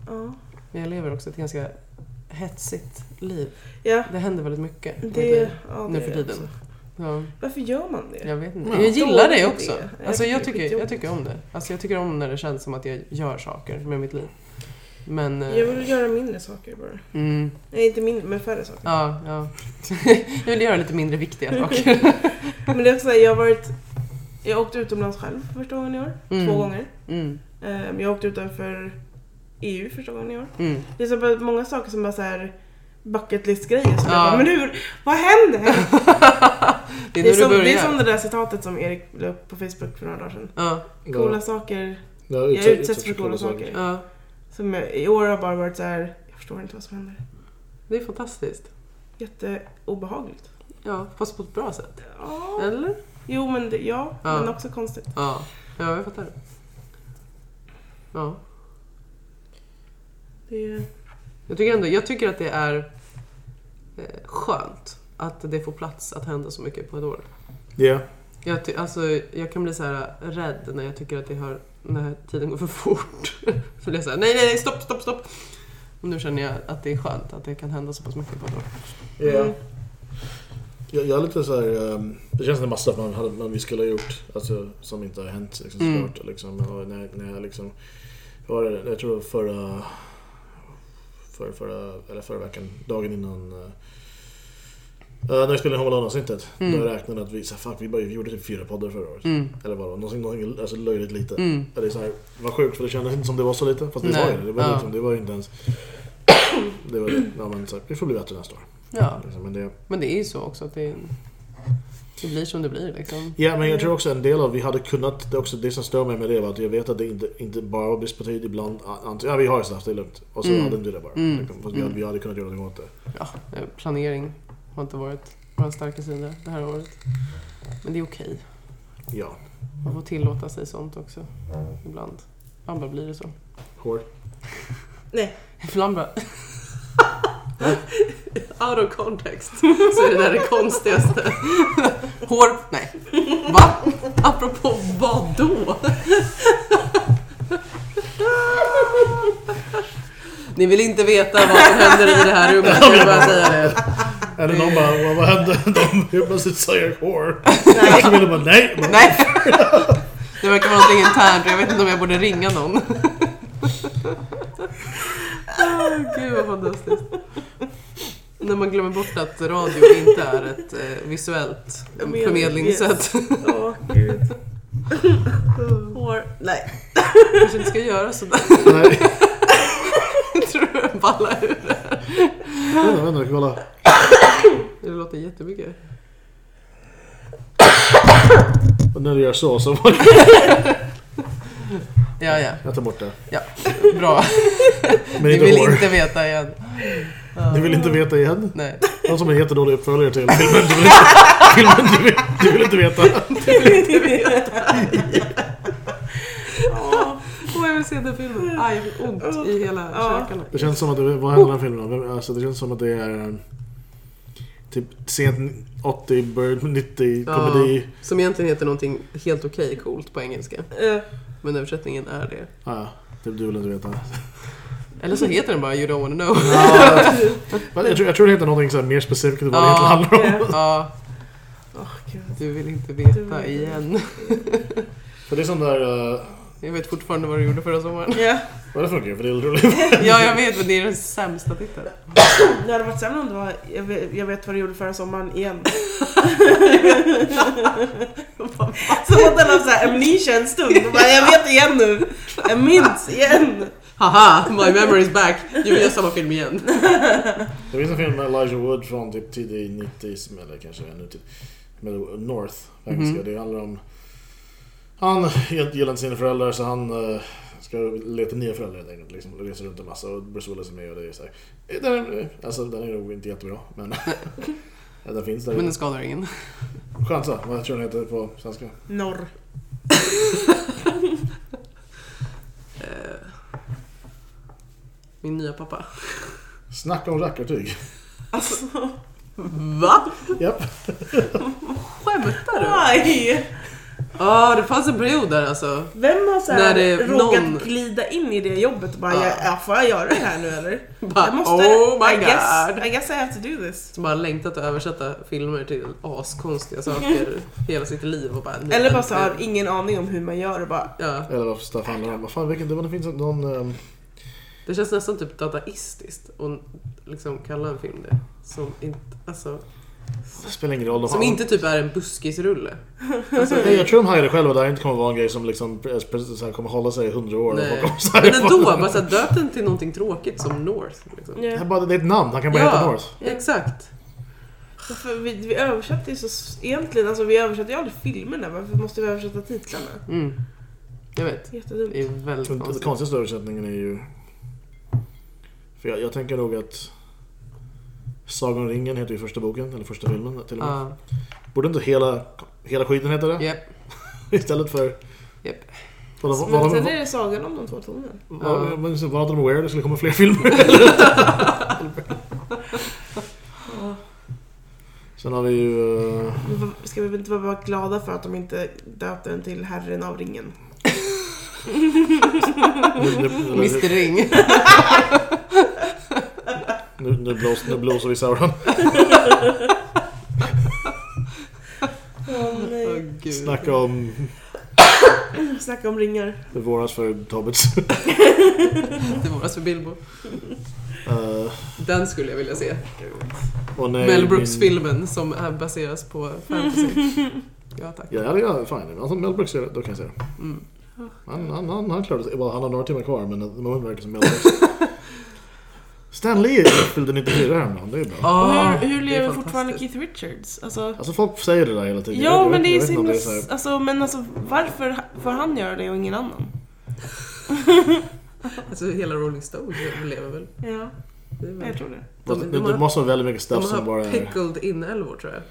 Ja. Men jag lever också ett ganska hetsigt liv. Ja. Det händer väldigt mycket. Det, ja, nu det för tiden. Ja, Varför gör man det? jag vet inte. Ja. Jag gillar det också. idé. Jag Alltså jag tycker det jag tycker om det. Alltså jag tycker om när det känns som att jag gör saker med mitt liv. Men... eh, Jag vill göra mindre saker bara. Mm, Nej, inte mindre, men färre saker. ja, ja. jag vill göra lite mindre viktiga saker. Men det är också, jag har varit... Jag åkte utomlands själv för första gången i år. Mm. Två gånger. Mm, Ehm, Jag åkte utanför EU första gången i år. mm. Det är så många saker som bara så här bucket list grejer som Ja. jag bara, men hur, vad hände? Det är Det är, som, det är som det där citatet som Erik la upp på Facebook för några dagar sedan. Ja, Coola saker, jag jag utsätts för coola saker. ja. Som jag, i år har bara varit så här, jag förstår inte vad som händer. Det är fantastiskt. Jätteobehagligt. Ja, fast på ett bra sätt. Ja. Eller? Jo men det, ja, Ja. men också konstigt. Ja, ja jag fattar. Ja. Det, Jag tycker ändå, jag tycker att det är eh, skönt att det får plats att hända så mycket på ett år. Ja. Jag, ty, alltså, jag kan bli så här rädd när jag tycker att det har, när tiden går för fort. så blir jag så här, nej, nej, nej, stopp, stopp, stopp. Och nu känner jag att det är skönt att det kan hända så pass mycket på ett år. Ja. Mm. Jag, jag är lite så här, um, det känns som en massa man, hade, man vi skulle ha gjort, alltså, som inte har hänt liksom, Mm. såklart. Liksom. Och när, när jag liksom, var det, jag tror förra, förra, förra, eller förra veckan, dagen innan uh, när vi spelade Home Alone-avsnittet, Mm. då jag räknade att vi, så här, fuck, vi, bara, vi gjorde typ fyra poddar förra året. Mm. Eller vad det var, någonting, någonting alltså, löjligt lite. Mm. Det är så här, vad sjukt för det kändes inte som det var så lite. Fast det Nej, var ju det. Det var, ja. liksom, det var ju inte ens... Det var, ja, men, så här, vi får bli bättre nästa år. Ja, Liksom, men det, men det är ju så också att det, det blir som det blir liksom. ja, men jag tror också en del av vi hade kunnat, det, också, det som stör mig med det var att jag vet att det inte, inte bara brist på tid ibland. Ja vi har ju straff, det är lugnt. Och så Mm. hade inte vi det bara. Mm. Liksom, fast vi, hade, vi hade kunnat göra något åt det. Ja, eh, planering har inte varit vår starka sida det här året. Men det är okej. Ja. Man får tillåta sig sånt också. Ibland. Ibland blir det så. Hår. nej, Ibland bara... Out of context så är det där det konstigaste. Hår... Nej. Va? Apropå vad då? Ni vill inte veta vad som händer i det här rummet, jag vill bara säga det. Eller någon bara, vad, vad hände? De helt plötsligt säger hår. Och så vill de bara, nej. Bara, Nej! Det verkar vara någonting internt jag vet inte om jag borde ringa någon. Åh, Gud vad fantastiskt. När man glömmer bort att radio inte är ett eh, visuellt Förmedling, förmedlingssätt. Åh, gud. Hår. Nej. kanske inte ska göra sådär. Nej. Jag tror jag ballar ur det. Vänta, vänta, kolla. Det låter jättemycket. Och när du gör så så. Ja, ja. Jag tar bort det. ja. Bra. Men inte vill hår. inte veta igen. Du vill inte veta igen? Nej. Någon som är en jättedålig uppföljare till filmen du vill inte, filmen du vill, du vill inte veta. Åh, jag vill se den filmen. Aj, ont i hela Ja. käkarna. Det känns som att det, vad händer i den filmen då? Vem- Alltså det känns som att det är eh, typ sent 80, början 90 Ja. komedi. Som egentligen heter någonting helt okej coolt på engelska. Eh, Men översättningen är det. Ja, typ du vill inte veta. Eller så heter den bara You don't wanna know. Ja, jag, tror, jag tror det heter någonting så mer specifikt än vad det Ja. handlar om. Ja, Åh, gud. du vill inte Du veta vill- igen. För det är sån där... Uh, Jag vet fortfarande vad du gjorde förra sommaren. Ja. vad det funkar ju, för det är roligt. Ja, jag vet, men det är den sämsta titeln. Det hade varit sämre om det var jag vet, jag vet vad du gjorde förra sommaren igen. Som att den har såhär amnesia en stund. Och bara, jag vet igen nu. Jag minns igen. Haha, my memory is back. Vill göra samma film igen. Det finns en film med Elijah Wood från typ tidig 90s, eller kanske ännu tid. Med North, på engelska. Mhm. Det handlar om... Han gillar inte sina föräldrar så han eh, ska leta nya föräldrar helt enkelt. Liksom, och reser runt en massa och Bruce Willis är med och det är så här. eh, Den är, alltså den är nog inte jättebra, men... ja, den finns där. Men den skadar ingen. Chansa, vad tror du den heter på svenska? Norr. Min nya pappa. Snacka om rackartyg. Alltså, Va? Japp. Skämtar du? aj! Ja, det fanns en period där alltså. Vem har så När här det- råkat någon- glida in i det jobbet och bara, Ja. ja. ja, får jag göra det här nu eller? Bara, Jag måste, oh my I, guess, god. I guess I have to do this. Som bara längtat att översätta filmer till askonstiga saker hela sitt liv och bara... nu- Eller bara så har ingen aning om hur man gör och bara, Ja, Eller vad stuff handlar om. Vad fan, vilken, det, var- det finns någon... ehm, det känns nästan typ dadaistiskt att liksom kalla en film det. Som inte, alltså, det spelar ingen roll. de som har- inte typ är en buskisrulle. Alltså, Nej, jag tror de hajade själva där inte kommer vara en grej som liksom så här kommer hålla sig i hundra år. här- Men ändå, bara såhär, döp den till någonting tråkigt som North. Liksom. Det är ja. bara- det är ett namn, han kan bara Ja. heta North. Exakt. För vi, vi översätter ju så, egentligen, alltså vi översätter ju aldrig filmerna, varför måste vi översätta titlarna? Mm. Jag vet. Jättedumt. Det är väldigt Den konstigt. konstigaste översättningen är ju... För jag, jag tänker nog att Sagan om ringen heter ju första boken, eller första filmen till och med. Ja, Borde inte hela, hela skiten heta det? japp. Istället för... Japp. Vad, vad, Men sen är det Sagan om de två tornen. vad, men så var inte de aware det skulle komma fler filmer? Sen har vi ju... eh, Men vad- Ska vi inte vara glada för att de inte döpte den till Herren av ringen? Mr Ring. Nu, nu, blås, nu blåser vi Sauron. Åh nej. Åh gud. Snacka om Snacka om ringar. det våras för Tobbits. Det våras för Bilbo. Uh, Den skulle jag vilja se. och nej, Mel min- Brooks-filmen som är baseras på fantasy. Ja tack. Ja, ja, fine. Alltså Mel Brooks, gör det, då kan jag säga det. Mm. Han, han, han, han klarade sig. Well, han har några timmar kvar, men det verkar som Mel Brooks. Stan Lee fyllde 94 häromdagen, det är bra. Och Ah, hur, hur lever fortfarande. Keith Richards? Alltså, Alltså folk säger det där hela tiden. ja men det är så himla... det är så här- Alltså, men alltså varför får han göra det och ingen annan? Alltså hela Rolling Stones lever väl? Ja, Det är väl- jag tror det. De- det, de det har- måste vara väldigt mycket De stuff som bara har är... pickled inälvor tror jag.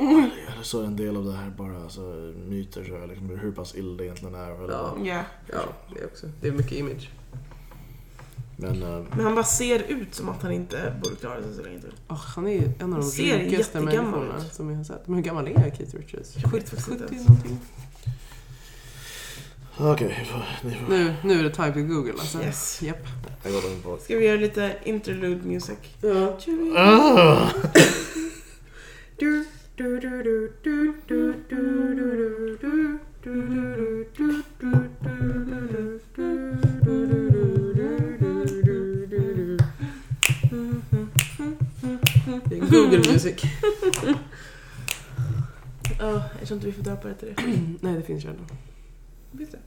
Eller så är en del av det här bara alltså, myter, tror jag. Liksom, hur pass illa det egentligen är. Eller Ja. vad. Ja. Ja, det är också. Det är mycket image. Men eh, Men han bara ser ut som att han inte borde klara sig så länge till. Åh, han är ju en av de jättegammal människorna ut. som jag har sett. Men hur gammal är Keith Richards? Jag vet 70, faktiskt inte 70 ens. någonting. okej, får- Nu, nu är det time to google alltså. Yes. På... Ska vi göra lite interlude music? Ja. Ah! Du, du, du, du, du, du, du, du, du, du, du, du, du, du, du, Det är Google mm. Music. oh, jag tror inte vi får döpa det till det. Nej, det finns redan. Finns det?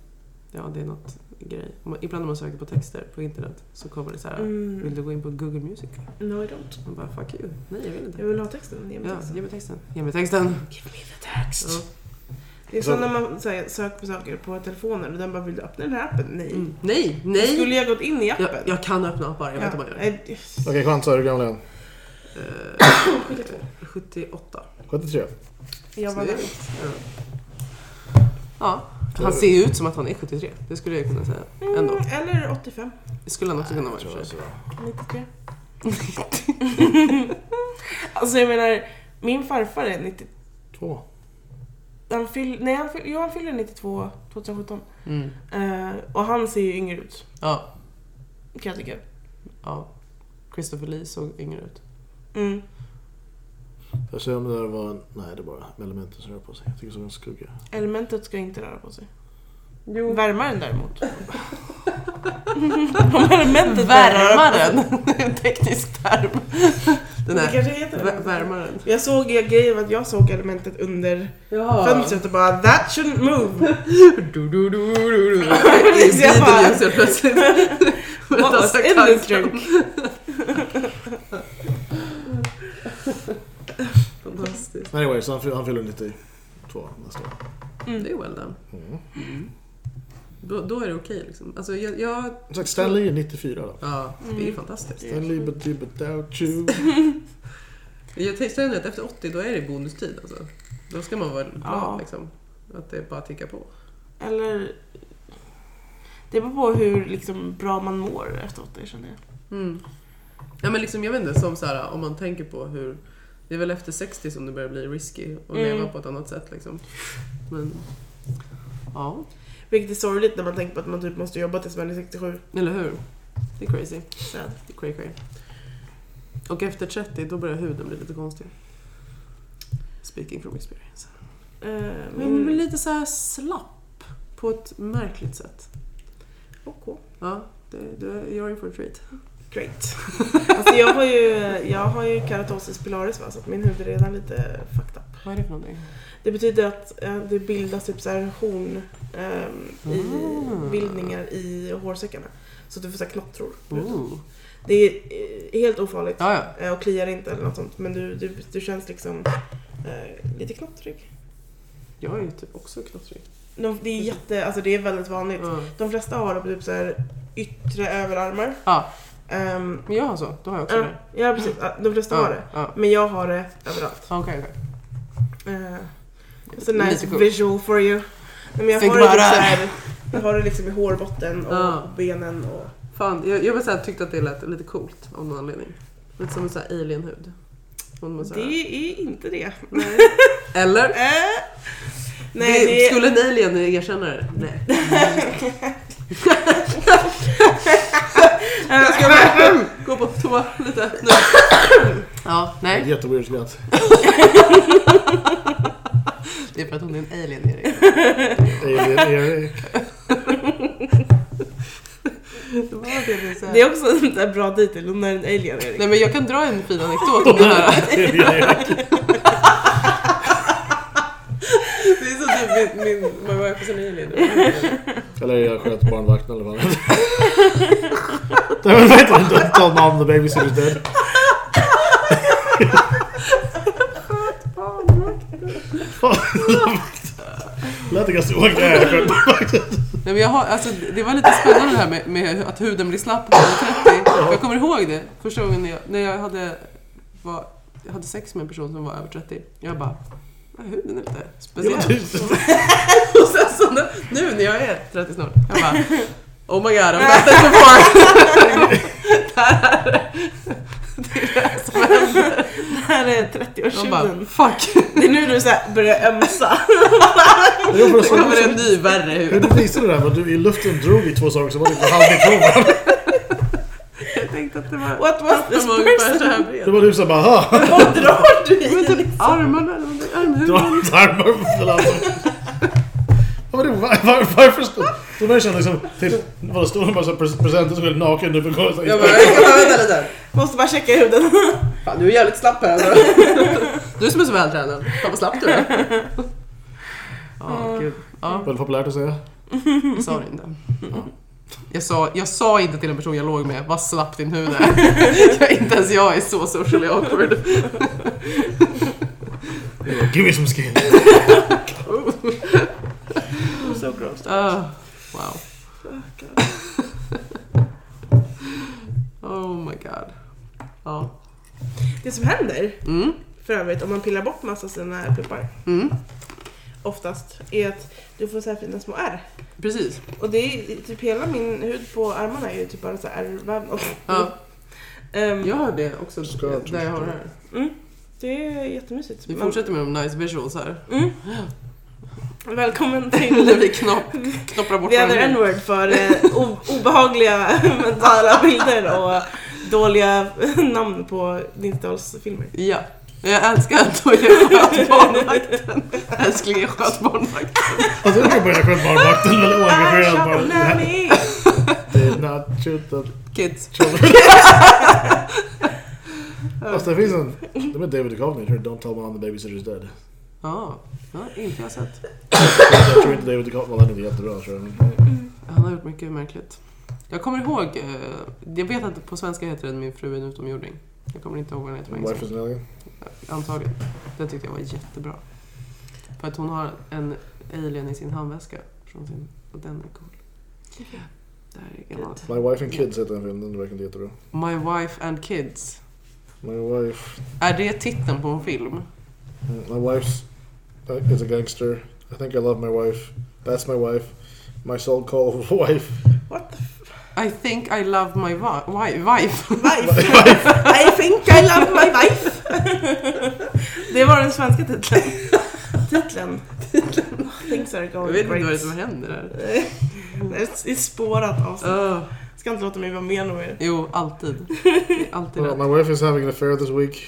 Ja, det är något grej. Ibland när man söker på texter på internet så kommer det så här. Mm. Vill du gå in på Google Music? No I don't. Man bara, fuck you. Nej, jag vill inte. Jag vill ha texten. Ge mig texten. Ja, ge mig texten. Ge mig texten. Give me the text. Ja. Det är som när man här, söker på saker på telefonen och den bara, vill du öppna den här appen? Nej. Mm. Nej, nej. Skulle jag gått in i appen? Jag, jag kan öppna appar, jag vet inte ja. vad jag gör. Okej, okay, gammal Örjan 72. 78. 73. Jag var där. Ja. ja. Han ser ju ut som att han är 73. Det skulle jag kunna säga. Mm, ändå. Mm, eller 85. Det skulle han också kunna vara. 93. alltså jag menar, min farfar är 92. Han fyll, nej, han fyll, jo, han fyller 92 2017. Mm. Uh, och han ser ju yngre ut. Ja. Kan jag tycka. Ja. Christopher Lee såg yngre ut. Mm. Jag ser om det där var... Nej, det är bara elementen som rör på sig. Jag tycker det såg en skugga. Elementet ska inte röra på sig. Jo. Värmaren däremot. Om elementet. Värmaren! en teknisk term. Den Det kanske heter det. värmaren. Jag såg, jag grejen att jag såg elementet under Ja. fönstret och bara that shouldn't move. Du, du, du, du, du. Beetlejuice helt plötsligt. What was in this drink? Fantastiskt. Anyway, så han, han fyller 92 nästa år. Det är well done. Mm. Då, då är det okej liksom. Alltså jag... jag sagt, Stanley är 94 då. ja, det är ju fantastiskt. Stanley but without you. Jag tänkte att efter 80 då är det bonustid alltså. Då ska man vara glad Ja. liksom. Att det bara tickar på. Eller... Det beror på hur liksom, bra man mår efter 80 känner jag. Mm. Ja men liksom jag vet inte, som så här, om man tänker på hur det är väl efter 60 som det börjar bli risky att Mm. leva på ett annat sätt liksom. Men ja, Vilket är sorgligt när man tänker på att man typ måste jobba tills man är 67. eller hur? Det är crazy. Sad. Det är cray. Och efter 30 då börjar huden bli lite konstig. Speaking from experience. Eh, Men man blir lite så här slapp på ett märkligt sätt. OK. Ja, det, det, you're in for a treat. Great. alltså jag har ju, jag har ju keratosis pilaris va, så att min hud är redan lite fucked up. Vad är det för någonting? Det betyder att eh, det bildas typ så här horn ehm, i Ah. bildningar i hårsäckarna. Så att du får så här knottror. Det är eh, helt ofarligt Ja, ja. eh, och kliar inte eller något sånt. Men du, du, du känns liksom eh, lite knottrig. Jag är ju typ också knottrig. De, det är jätte, alltså det är väldigt vanligt. Ja. De flesta har typ så här yttre överarmar. ja, Ehm, men jag har så. Då har jag också ja, det. ja precis, de flesta har det. Men jag har det överallt. okej, okej. Uh, it's a nice coolt. visual for you. Nej, men jag Think har det här, jag har det liksom i hårbotten och Ja. benen och... Fan, jag, jag här, tyckte att det lät lite coolt av någon anledning. Lite som en sån här alien-hud. Det är inte det. Nej. Eller? Äh, nej, det, det, Skulle en alien erkänna det? Nej. jag ska bara gå på toa lite nu. Ja, nej. Jätteweird skratt. Det är för att hon är en alien Erik. Alien Erik. Det är också en där bra titel, hon är en alien Erik. Nej men jag kan dra en fin anekdot om det här. Det är så typ min, min my wife is an alien. Eller jag sköt barnvakten eller vad det vad heter det? Don't tell mom the babysitter's dead. Lät det ganska sköt barnvakten. Nej, men jag har, alltså, det var lite spännande det här med, med att huden blir slapp när man är 30. Jag kommer ihåg det första gången när jag, när jag hade, var, jag hade sex med en person som var över 30. Jag bara, "Ja, huden är lite Ja, speciell. typ. Och sen så nu, nu när jag är 30 snart, jag bara, Oh my god, I've met this before! det här är det är som händer. Det här är De bara, 30-årsjulen. fuck! Det är nu du så börjar ömsa. Det kommer en ny värre Hur hud. du visade det där, men du i luften drog i två saker som var lite. Jag tänkte att det var... What was this person? här Det var typ såhär bara ha! Vad drar du Men i? typ armarna, eller Du armhuven. har armar för landet. Vad var det? Var, var, varför stod... Så man kände liksom, typ, vad det stod en massa pres- presenter som är naken nu för kolla. Jag bara, vänta lite. Måste bara checka huden. Fan, du är jävligt slapp här alltså. Du som är så vältränad. Fan vad slapp du är. Ja, gud. Ja, Väldigt populärt att säga. jag sa det inte. Jag sa, jag sa inte till en person jag låg med, vad slapp din hud är. Jag, inte ens jag är så socially awkward. Give me some skin. So gross. Ah, wow. Oh my god. Ja. Det som händer, Mm. för övrigt, om man pillar bort massa sina pluppar, Mm. Oftast, är att du får så här fina små ärr. Precis. Och det är typ hela min hud på armarna är ju typ bara så här ärrvävnad. Ja. Ehm, Jag har det också Scarf. där jag har det här. mm, det är jättemysigt. Vi fortsätter med de nice visuals här. Mm. Välkommen När till vi knopp, knopprar bort the other varandra. n-word för eh, o- obehagliga mentala bilder och dåliga namn på 90-talsfilmer. Ja. Men Jag älskar att jag sköt barnvakten. Älskling, jag sköt barnvakten. Alltså jag började sköta barnvakten väldigt oengagerad Ah, the Kids. children. Fast det finns en... Det med David Duchovny, jag Don't tell mom the babysitter's dead. Ja, ja, inte jag sett. Jag tror inte David Duchovny, well, den är inte jättebra tror jag. Han har gjort mycket märkligt. Jag kommer ihåg, eh, jag vet att på svenska heter den Min fru är en utomjording. Jag kommer inte ihåg vad den heter på Wife is alien. Antagligen. Den tyckte jag var jättebra. För att hon har en alien i sin handväska. Från sin, och den är cool. Det här är gammalt. My Wife and Kids heter den filmen, den är verkligen jättebra. My wife and kids. My wife... Är det titeln på en film? My wife's uh, is a gangster. I think I love my wife. That's my wife. My soul called wife. What the I think I love my wi- wi- wife. wife? I think I love my wife. det var den svenska titeln. Titeln. Things are Jag going vet inte vad det är great. som händer här. Det är spårat avsnitt. Uh, Ska inte låta mig vara med mer. jo, alltid. Alltid Well, my wife is having an affair this week.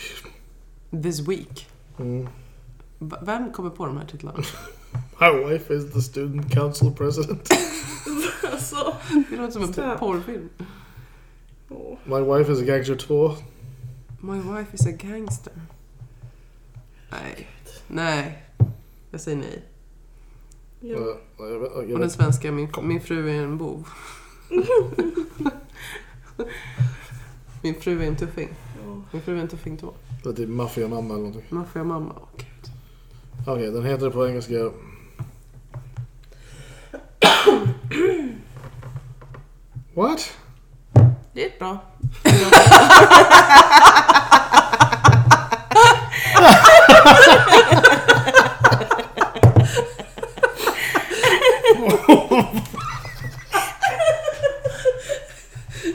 This week. Mm. Vem kommer på de här titlarna? My wife is the student council president. Alltså, Det låter som en Stop. porrfilm. åh. My wife is a gangster 2. My wife is a gangster. Nej. Nej. Jag säger nej. Ja. Uh, Och den svenska, min, min fru är en bov. min fru är en tuffing. Min fru är en tuffing 2. det är typ maffiamamma eller någonting. Maffiamamma. Åh gud. Okej, den heter på engelska... What? Det är ett bra.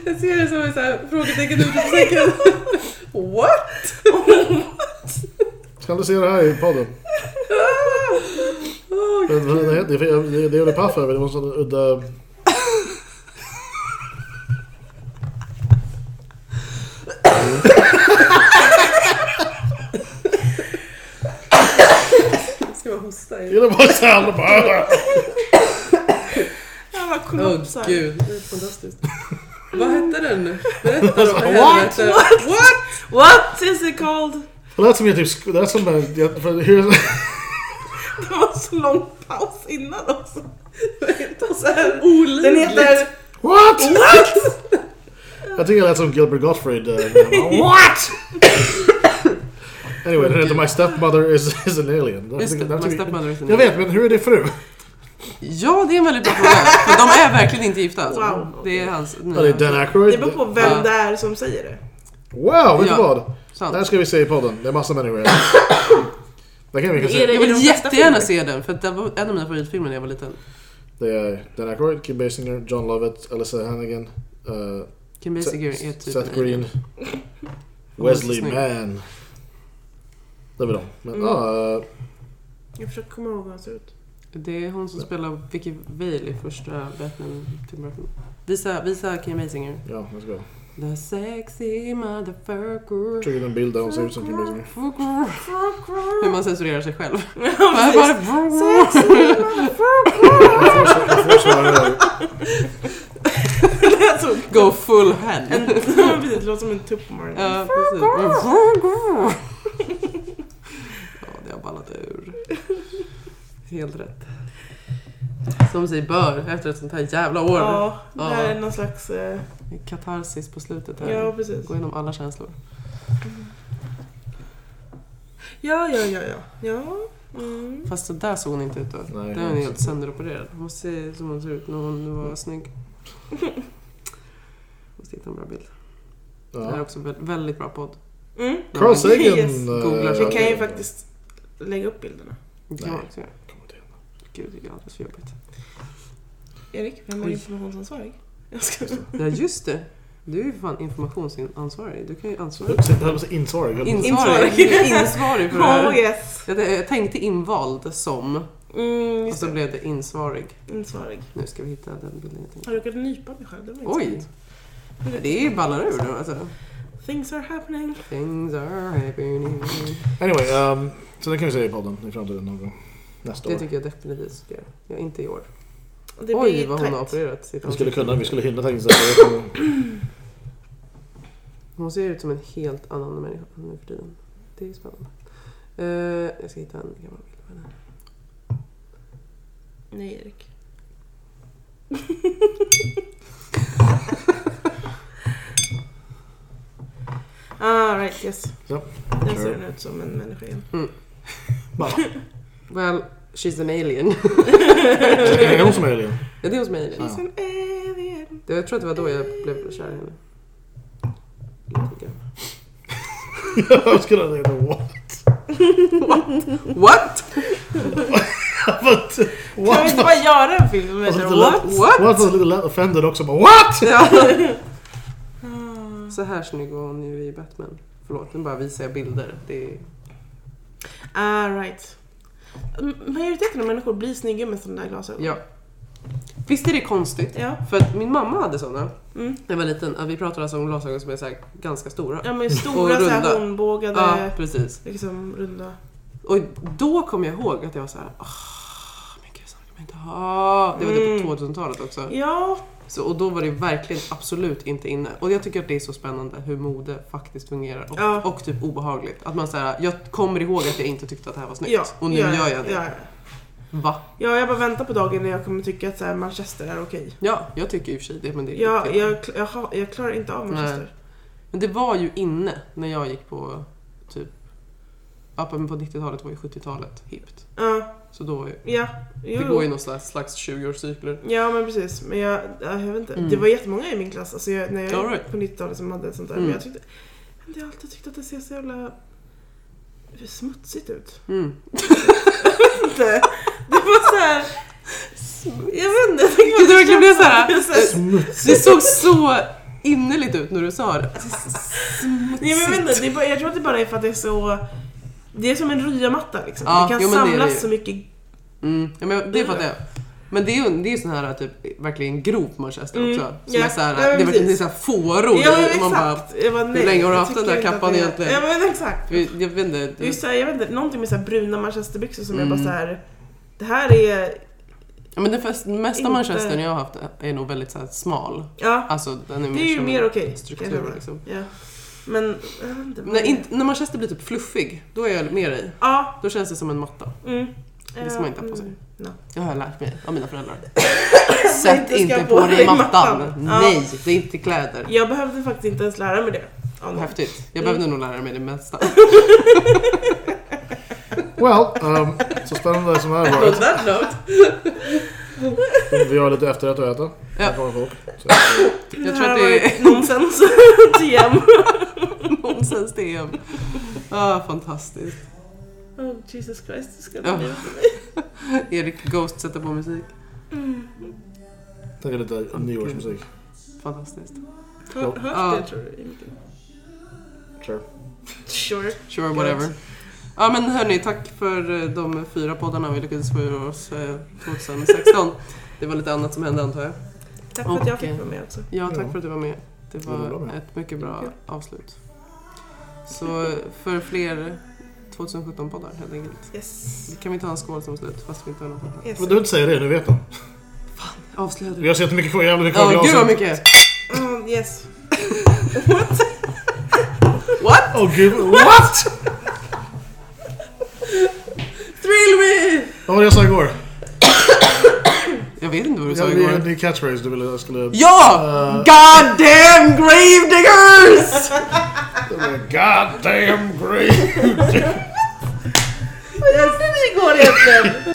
Jag ser det som en sån här frågetecken utropstecken. What? Ska du se det här i podden? Det, det, det, det, det gjorde paff över, det var en sån udda... Ska jag hosta? Jag gillar bara såhär, alla bara... Jävla Åh kollapsar. gud, det är fantastiskt. Vad hette den? Berätta det. What? Helvete. What? What is it called? Det lät som jag typ... Det lät som... bara- jag- för- Det var så lång paus innan också. Den heter... What? What? Jag tycker det lät som Gilbert Gottfried. eh, What? Anyway, den heter My Stepmother is, is an Alien. Just det, My Stepmother is an Jag vet, men hur är det fru? Ja, det är en väldigt bra fråga. För de är verkligen inte gifta alltså. Wow. Det är hans Ja, det är Dan Aykroyd. Det beror på vem Ja. det är som säger det. Wow, vet Ja. du vad? Det här Sant. ska vi se i podden. Det är massa människor Det kan vi kan är se. det. Jag vill jättegärna filmer. se den, för det var en av mina favoritfilmer när jag var liten. Det är Dan Aykroyd, Kim Basinger, John Lovett, Alyssa Hannigan, uh, Kim Basinger är typ Seth en Green. Wesley. Mann. Det är väl de. Men Mm. ja, eh, Jag försöker komma ihåg hur han ser ut. Det är hon som spelar Vicky Vale i första Batman Tim Burton. Visa, visa Kim Basinger. ja, jag ska. The sexy motherfucker. In en bild där hon ser ut som Kim Basinger. Hur man censurerar sig själv. Ja, Bara- lät som Go full hand. en... precis, det låter som en tupp på morgonen. Ja, precis. Ja, det har ballat ur. Helt rätt. Som sig bör efter ett sånt här jävla år. Ja, det här Ja. är någon slags... eh, Katarsis på slutet här. Ja, precis. Gå igenom alla känslor. Ja, ja, ja, ja. Ja. Mm. Fast så där såg hon inte ut då. Nej, Där är hon helt sönderopererad. Hon måste se som hon ser ut när hon var snygg. Måste hitta en bra bild. Det här är Ja. också vä- väldigt bra podd. Mm. Carl Sagan. Yes. eh, Googlar Vi kan ju faktiskt lägga upp bilderna. Det kan man Nej. också göra. Gud, det är alldeles för jobbigt. Erik, vem är Oj. informationsansvarig? Jag ska... Ja, just det. Du är ju fan informationsansvarig. Du kan ju ansvara. Jag höll på att säga insvarig. Insvarig. Insvarig. För det Oh här. yes! Jag jag tänkte invald som, Mm, och så det. blev det insvarig. Insvarig. Nu ska vi hitta den bilden jag tänkte. Har du råkat nypa mig själv? Det var Oj! intressant. Det är ju ballar ur nu alltså. Things are happening. Things are happening. Anyway, um, så det kan vi säga i podden i framtiden någon gång. Nästa Det år. tycker jag definitivt ska göra. Ja, inte i år. Det Oj, blir vad hon har opererat sitt Vi skulle kunna, vi skulle hinna tänka så. Hon ser ut som en helt annan människa nu för tiden. Det är spännande. Eh, jag ska hitta en gammal bild på henne. Nej, Erik. ah, right, yes. Ja, Där ser den ut som en människa igen. Bara. Well, she's an alien. Är hon som är alien? ja, det är hon som är alien. Ja. Som alien. Det, jag tror att det var då jag blev kär i henne. Jag skulle säga what? What? What? Kan vi What? inte bara göra en film som Alltså, heter What? What? What was lite lätt offended också. Bara, what? Ja. Ah. Så här snygg var hon ju i Batman. Förlåt, nu bara visar jag bilder. Det är... Ah, right. Majoriteten av människor blir snygga med sådana där glasögon. Ja. Visst är det konstigt? Ja. För att min mamma hade såna Mm. när jag var liten. Vi pratar alltså om glasögon som är så här ganska stora. Ja men Och stora runda. såhär hornbågade, Ja, precis. liksom runda. Och då kom jag ihåg att jag var så här. Åh, men gud, såna kan man inte ha. Det var det Mm. på 2000-talet också. Ja, Så, och då var det verkligen absolut inte inne. Och jag tycker att det är så spännande hur mode faktiskt fungerar. Och, Ja. och typ obehagligt. Att man säger jag kommer ihåg att jag inte tyckte att det här var snyggt. ja. och nu ja, gör jag det. Ja, Va? ja, jag bara väntar på dagen när jag kommer tycka att så här, Manchester är okej. Ja, jag tycker i och för sig det. Men det är Ja, jag, jag, jag klarar inte av Manchester. Men det var ju inne när jag gick på typ... Ja, men på 90-talet var ju 70-talet hippt. Ja, Så då ja, jo, det går ju någon slags, slags 20-årscykler. Ja men precis, men jag, ja, jag vet inte. Mm. Det var jättemånga i min klass alltså jag, när jag All right. på 90-talet som hade sånt där. Mm. Men jag tyckte, jag har alltid tyckt att det ser så jävla smutsigt ut. Mm. Inte. Det var så här. Jag vet inte. Jag Gud, det verkligen blev känns så här- så här- Smutsigt. Det såg så innerligt ut när du sa det. Nej, men jag vet inte, det bara, jag tror att det bara är för att det är så... Det är som en ryamatta liksom. Ja, det kan jo, det det samlas ju. så mycket... Mm. Ja, men det fattar jag. Men det är ju det är sån här typ verkligen grov Manchester Mm, också. Som ja. är så här, Ja, det verkligen det är precis. så här fåror. Ja men i. man bara, exakt. jag bara, nej, länge har du jag haft den där kappan det är- egentligen? Ja men exakt. jag vet inte. Det är så här, jag vet inte, någonting med så bruna manchesterbyxor som jag Mm. bara så här. Det här är... Ja, men den mesta Inte- Manchestern jag har haft är nog väldigt så här smal. Ja, Alltså den är det är ju mer okej. jag struktur liksom. Ja. Men, jag vet inte. När, inte, när Manchester blir typ fluffig, då är jag med dig. Ja. Då känns det som en matta. Mm. Det ska man inte ha på sig. Mm, no. Det har jag lärt mig av mina föräldrar. Sätt inte på dig mattan. mattan. Ja. Nej, det är inte kläder. Jag behövde faktiskt inte ens lära mig det. någon. Häftigt. Jag behövde nog lära mig det mesta. Well, um, så spännande som det här On varit. that note. Vi har lite efterrätt att äta. Ja. Så, Jag tror att det är nonsens. TM. nonsens DM. Ah, fantastiskt. Oh, Jesus Christ, du ska Ja. Erik Ghost sätter på musik. Tänk er lite nyårsmusik. Fantastiskt. Hör, hörs Ja. det tror du? Inte? Sure. Sure. Sure, whatever. Ja men hörni, tack för eh, de fyra poddarna vi lyckades få ur oss eh, 2016. Det var lite annat som hände antar jag. Tack för att jag fick vara med också. Ja, tack för att du var med. Det var ett mycket bra avslut. Så för fler 2017-poddar helt enkelt. Yes. Kan vi ta en skål som slut fast vi inte har något annat? yes. Men du inte säga det, nu vet de. Avslöjade Vi har sett mycket kvar, jävligt mycket kvar. gud vad mycket! Oh, yes. What? Åh gud, what? Thrill me! Vad var det jag sa igår? Jag vet inte vad du Ja, sa det, igår. det är catchphrase du ville jag skulle... Ja! Uh, God damn gravediggers! God damn great! Vad gjorde ni igår egentligen?